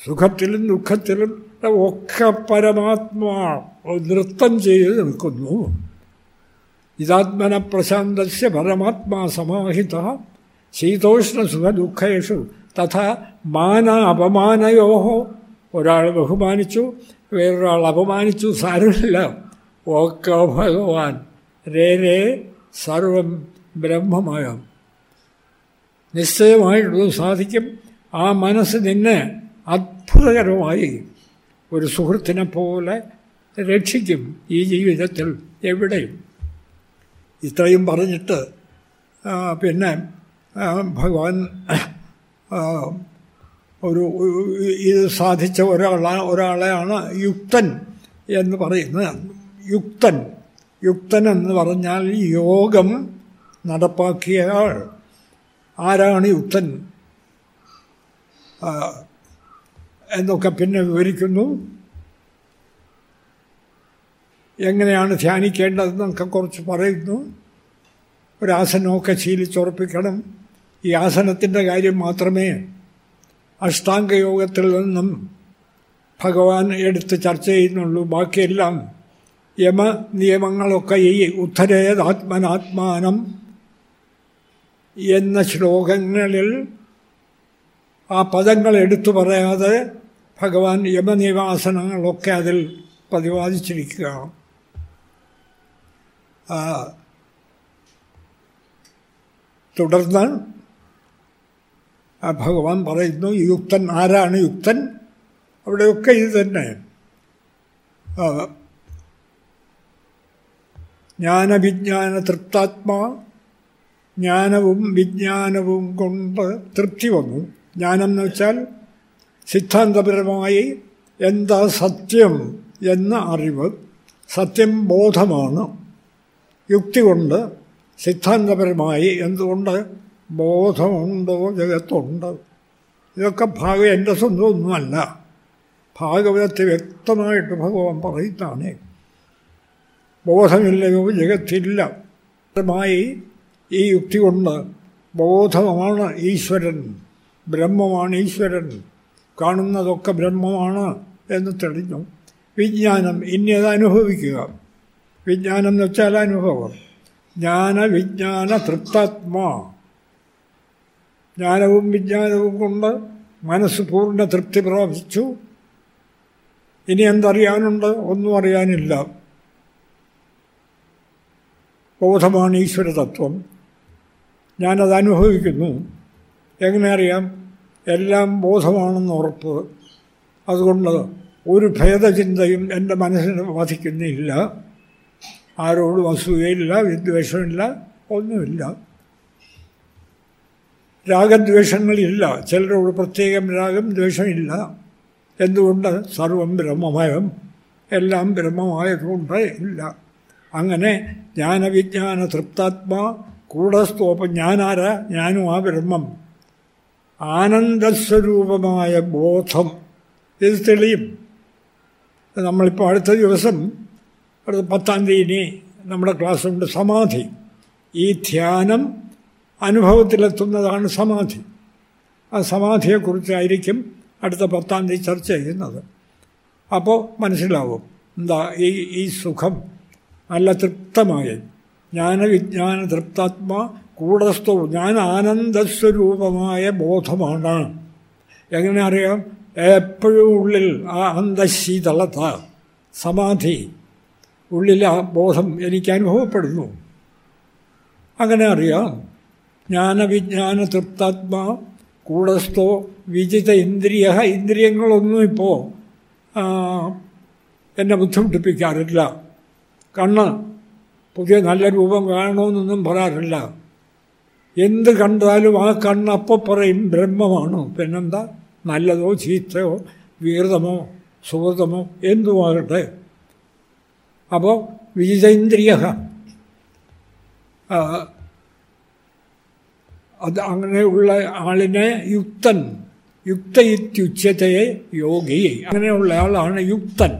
സുഖത്തിലും ദുഃഖത്തിലും ഒക്കെ പരമാത്മാ നൃത്തം ചെയ്ത് നിൽക്കുന്നു. ഇതാത്മന പ്രശാന്തസ്യ പരമാത്മാ സമാഹിത. ശീതോഷ്ണ സുഖ ദുഃഖേഷു തഥാ മാന അപമാനയോഹോ ഒരാൾ ബഹുമാനിച്ചു വേറൊരാൾ അപമാനിച്ചു സാരമില്ല. ഒക്കെ ഭഗവാൻ. രേ രേ സർവം ബ്രഹ്മമായ. നിശ്ചയമായിട്ടുള്ളത് സാധിക്കും. ആ മനസ്സ് നിന്നെ അത്ഭുതകരമായി ഒരു സുഹൃത്തിനെ പോലെ രക്ഷിക്കും ഈ ജീവിതത്തിൽ എവിടെയും. ഇത്രയും പറഞ്ഞിട്ട് പിന്നെ ഭഗവാൻ ഒരു ഇത് സാധിച്ച ഒരാളാണ് ഒരാളെയാണ് യുക്തൻ എന്ന് പറയുന്നത്. യുക്തൻ. യുക്തൻ എന്ന് പറഞ്ഞാൽ യോഗം നടപ്പാക്കിയ ആൾ ആരാണ് യുക്തൻ? എന്നൊക്കെ പിന്നെ വിവരിക്കുന്നു. എങ്ങനെയാണ് ധ്യാനിക്കേണ്ടതെന്നൊക്കെ കുറച്ച് പറയുന്നു. ഒരാസനമൊക്കെ ശീലിച്ചുറപ്പിക്കണം. ഈ ആസനത്തിന്റെ കാര്യം മാത്രമേ അഷ്ടാംഗയോഗത്തിൽ നിന്നും ഭഗവാൻ എടുത്ത് ചർച്ച ചെയ്യുന്നുള്ളൂ. ബാക്കിയെല്ലാം യമ നിയമങ്ങളൊക്കെ ഈ ഉദ്ധരേതാത്മനാത്മാനം എന്ന ശ്ലോകങ്ങളിൽ ആ പദങ്ങൾ എടുത്തു പറയാതെ ഭഗവാൻ യമനിവാസനങ്ങളൊക്കെ അതിൽ പ്രതിപാദിച്ചിരിക്കുകയാണ് ആ, തുടർന്ന് ആ ഭഗവാൻ പറയുന്നു യുക്തൻ ആരാണ് യുക്തൻ? അവിടെയൊക്കെ ഇത് തന്നെ. ജ്ഞാനവിജ്ഞാന തൃപ്താത്മാ ജ്ഞാനവും വിജ്ഞാനവും കൊണ്ട് തൃപ്തി വന്നു. ജ്ഞാനം എന്ന് വെച്ചാൽ സിദ്ധാന്തപരമായി എന്താ സത്യം എന്ന അറിവ് സത്യം ബോധമാണ്. യുക്തി കൊണ്ട് സിദ്ധാന്തപരമായി എന്തുകൊണ്ട് ബോധമുണ്ടോ ജഗത്തുണ്ട്. ഇതൊക്കെ ഭാഗം എന്റെ സ്വന്തമൊന്നുമല്ല ഭാഗവതത്തെ വ്യക്തമായിട്ട് ഭഗവാൻ പറയുന്നതാണ്. ബോധമില്ലയോ ജഗത്തില്ല. മായി ഈ യുക്തി കൊണ്ട് ബോധമാണ് ഈശ്വരൻ. ബ്രഹ്മമാണ് ഈശ്വരൻ. കാണുന്നതൊക്കെ ബ്രഹ്മമാണ് എന്ന് തെളിഞ്ഞു. വിജ്ഞാനം ഇനി അത് അനുഭവിക്കുക വിജ്ഞാനം എന്ന് വെച്ചാൽ അനുഭവം. ജ്ഞാന വിജ്ഞാന തൃപ്താത്മാ ജ്ഞാനവും വിജ്ഞാനവും കൊണ്ട് മനസ്സ് പൂർണ തൃപ്തി പ്രാപിച്ചു. ഇനി എന്തറിയാനുണ്ട്? ഒന്നും അറിയാനില്ല. ബോധമാണ് ഈശ്വരതത്വം ഞാനത് അനുഭവിക്കുന്നു. എങ്ങനെ അറിയാം? എല്ലാം ബോധമാണെന്ന് ഉറപ്പ്. അതുകൊണ്ട് ഒരു ഭേദചിന്തയും എന്റെ മനസ്സിനെ ബാധിക്കുന്നില്ല ആരോടും അസൂയയില്ല വിദ്വേഷമില്ല ഒന്നുമില്ല. രാഗദ്വേഷങ്ങളില്ല. ചിലരോട് പ്രത്യേകം രാഗം ദ്വേഷമില്ല. എന്തുകൊണ്ട്? സർവം ബ്രഹ്മമയം. എല്ലാം ബ്രഹ്മമായതുകൊണ്ട് ഇല്ല. അങ്ങനെ ജ്ഞാനവിജ്ഞാന തൃപ്താത്മാ കൂടസ്തോപ്പം ഞാനാര ഞാനും ആ ബ്രഹ്മം. ആനന്ദസ്വരൂപമായ ബോധം. ഇത് തെളിയും. നമ്മളിപ്പോൾ അടുത്ത ദിവസം അടുത്ത പത്താം തീയതി നമ്മുടെ ക്ലാസ്സുണ്ട് സമാധി. ഈ ധ്യാനം അനുഭവത്തിലെത്തുന്നതാണ് സമാധി. ആ സമാധിയെക്കുറിച്ചായിരിക്കും അടുത്ത പത്താം തീയതി ചർച്ച ചെയ്യുന്നത്. അപ്പോൾ മനസ്സിലാവും. എന്താ ഈ ഈ സുഖം നല്ല തൃപ്തമായി. ജ്ഞാനവിജ്ഞാന തൃപ്താത്മാ കൂടസ്ഥവും ഞാൻ ആനന്ദസ്വരൂപമായ ബോധമാണ്. എങ്ങനെ അറിയാം? എപ്പോഴും ഉള്ളിൽ ആ അന്തശീതളത സമാധി. ഉള്ളിൽ ആ ബോധം എനിക്ക് അനുഭവപ്പെടുന്നു. അങ്ങനെ അറിയാം. ജ്ഞാനവിജ്ഞാന തൃപ്താത്മാ കൂടസ്ഥോ വിജിത ഇന്ദ്രിയ ഇന്ദ്രിയങ്ങളൊന്നും ഇപ്പോൾ എന്നെ ബുദ്ധിമുട്ടിപ്പിക്കാറില്ല. കണ്ണ്. പുതിയ നല്ല രൂപം കാണണമെന്നൊന്നും പറയാറില്ല. എന്ത് കണ്ടാലും ആ കണ്ണ് അപ്പോൾ പറയും ബ്രഹ്മമാണ്? പിന്നെന്താ? നല്ലതോ ചീത്തയോ വീർതമോ സുഹൃതമോ എന്തുമാകട്ടെ. അപ്പോൾ വിജിതേന്ദ്രിയ. അത് അങ്ങനെയുള്ള ആളിനെ യുക്തൻ. യുക്ത ഇത്യുച്ചതയെ യോഗി. അങ്ങനെയുള്ള ആളാണ് യുക്തൻ.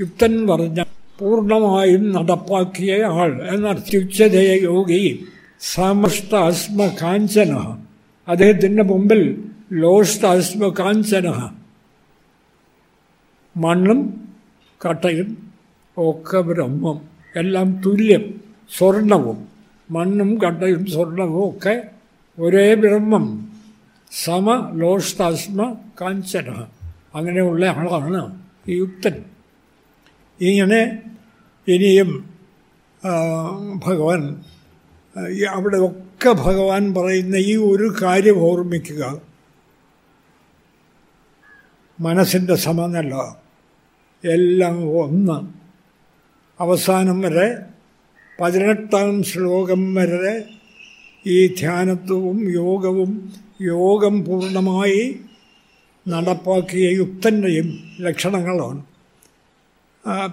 യുക്തൻ പറഞ്ഞ പൂർണമായും നടപ്പാക്കിയ ആൾ എന്നർത്ഥിച്ചതേ യോഗി സമഷ്ടാസ്മ കാഞ്ചന അദ്ദേഹത്തിന്റെ മുമ്പിൽ ലോഷ്ടാസ്മ കാഞ്ചന മണ്ണും കട്ടയും ഒക്കെ ബ്രഹ്മം. എല്ലാം തുല്യം സ്വർണവും. മണ്ണും കട്ടയും സ്വർണവും ഒക്കെ ഒരേ ബ്രഹ്മം. സമ ലോഷ്ടാസ്മ കാഞ്ചന അങ്ങനെയുള്ള ആളാണ് ഈ യുക്തൻ. ഇങ്ങനെ ഇനിയും ഭഗവാൻ അവിടെ ഒക്കെ ഭഗവാൻ പറയുന്ന ഈ ഒരു കാര്യം ഓർമ്മിക്കുക. മനസ്സിന്റെ സമനില എല്ലാം ഒന്ന്. അവസാനം വരെ പതിനെട്ടാം ശ്ലോകം വരെ ഈ ധ്യാനത്വവും യോഗവും യോഗം പൂർണമായി നടപ്പാക്കിയ യുക്തന്റെയും ലക്ഷണങ്ങളാണ്.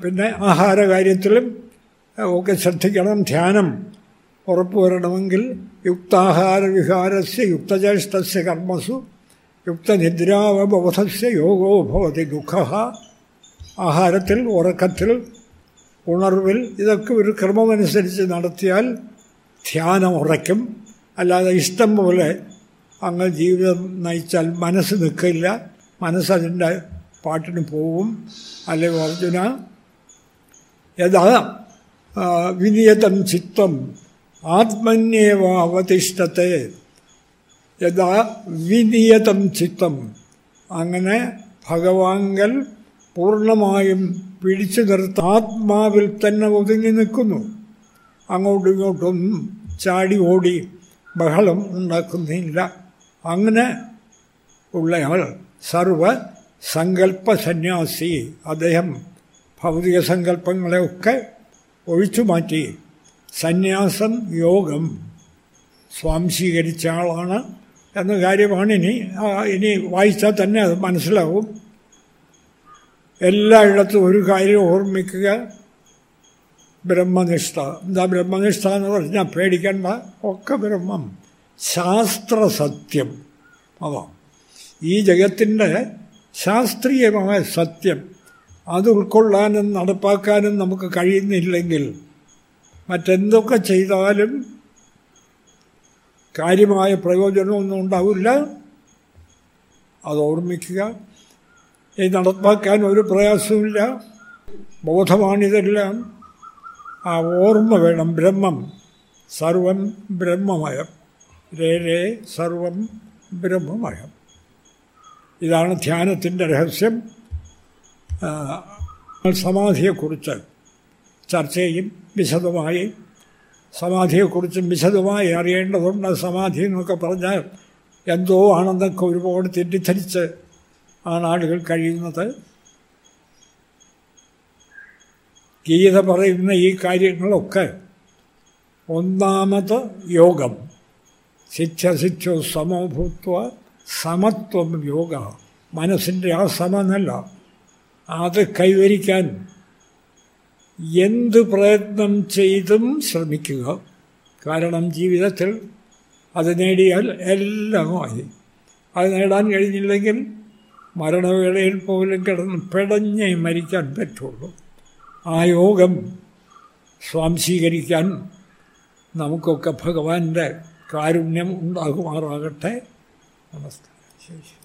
പിന്നെ ആഹാരകാര്യത്തിലും ഒക്കെ ശ്രദ്ധിക്കണം ധ്യാനം ഉറപ്പുവരണമെങ്കിൽ യുക്താഹാര വിഹാരസ്യ യുക്തചേഷ്ടസ്യ കർമ്മസു യുക്തനിദ്രാവബോധസ് യോഗോ ഭവതി ദുഃഖ. ആഹാരത്തിൽ ഉറക്കത്തിൽ ഉണർവിൽ ഇതൊക്കെ ഒരു ക്രമമനുസരിച്ച് നടത്തിയാൽ ധ്യാനം ഉറയ്ക്കും. അല്ലാതെ ഇഷ്ടം പോലെ അങ്ങ് ജീവിതം നയിച്ചാൽ മനസ്സ് നിൽക്കില്ല. മനസ്സതിന്റെ പാട്ടിന് പോവും അല്ലെങ്കിൽ അർജുന. യഥാ വിനിയതം ചിത്തം ആത്മന്യേവ അവതിഷ്ഠത്തെ. യഥാ വിനിയതം ചിത്തം. അങ്ങനെ ഭഗവാങ്കൽ പൂർണമായും പിടിച്ചു നിർത്ത ആത്മാവിൽ തന്നെ ഒതുങ്ങി നിൽക്കുന്നു. അങ്ങോട്ടും ഇങ്ങോട്ടും ചാടി ഓടി ബഹളം ഉണ്ടാക്കുന്നില്ല. അങ്ങനെ ഉള്ളയാൾ സർവ സങ്കല്പ സന്യാസി അദ്ദേഹം ഭൗതിക സങ്കല്പങ്ങളെയൊക്കെ ഒഴിച്ചു മാറ്റി. സന്യാസം യോഗം സ്വാംശീകരിച്ച ആളാണ് എന്ന കാര്യമാണ് ഇനി ഇനി വായിച്ചാൽ തന്നെ അത് മനസ്സിലാവും. എല്ലായിടത്തും ഒരു കാര്യം ഓർമ്മിക്കുക. ബ്രഹ്മനിഷ്ഠ. എന്താ ബ്രഹ്മനിഷ്ഠ എന്ന് പറഞ്ഞാൽ പേടിക്കേണ്ട. ഒക്കെ ബ്രഹ്മം. ശാസ്ത്രസത്യം. അതാ. ഈ ജഗത്തിന്റെ ശാസ്ത്രീയമായ സത്യം അത് ഉൾക്കൊള്ളാനും നടപ്പാക്കാനും നമുക്ക് കഴിയുന്നില്ലെങ്കിൽ മറ്റെന്തൊക്കെ ചെയ്താലും കാര്യമായ പ്രയോജനമൊന്നും ഉണ്ടാവില്ല. അത് ഓർമ്മിക്കുക. ഇത് നടപ്പാക്കാൻ ഒരു പ്രയാസമില്ല ബോധമാണിതെല്ലാം. ആ ഓർമ്മ വേണം. ബ്രഹ്മം. സർവം ബ്രഹ്മമയം. രേ സർവം ബ്രഹ്മമയം. ഇതാണ് ധ്യാനത്തിന്റെ രഹസ്യം. സമാധിയെക്കുറിച്ച് ചർച്ച ചെയ്യും. വിശദമായി സമാധിയെക്കുറിച്ചും വിശദമായി അറിയേണ്ടതുണ്ട്. സമാധി എന്നൊക്കെ പറഞ്ഞാൽ എന്തോ ആണെന്നൊക്കെ ഒരുപാട് തെറ്റിദ്ധരിച്ച് ആണ് ആളുകൾ കഴിയുന്നത്. ഗീത പറയുന്ന ഈ കാര്യങ്ങളൊക്കെ ഒന്നാമത് യോഗം. സിദ്ധ്യസിദ്ധ്യോ സമഭൂത്വ സമത്വം യോഗ. മനസ്സിന്റെ ആ സമനല്ല. അത് കൈവരിക്കാൻ എന്ത് പ്രയത്നം ചെയ്തും ശ്രമിക്കുക. കാരണം ജീവിതത്തിൽ അത് നേടിയാൽ എല്ലാമായി. അത് നേടാൻ കഴിഞ്ഞില്ലെങ്കിൽ മരണവേളയിൽ പോലും കിടന്ന് പിടഞ്ഞേ മരിക്കാൻ പറ്റുള്ളൂ. ആ യോഗം സ്വാംശീകരിക്കാൻ നമുക്കൊക്കെ ഭഗവാന്റെ കാരുണ്യം ഉണ്ടാകുമാറാകട്ടെ. നമസ്കാരം ശരി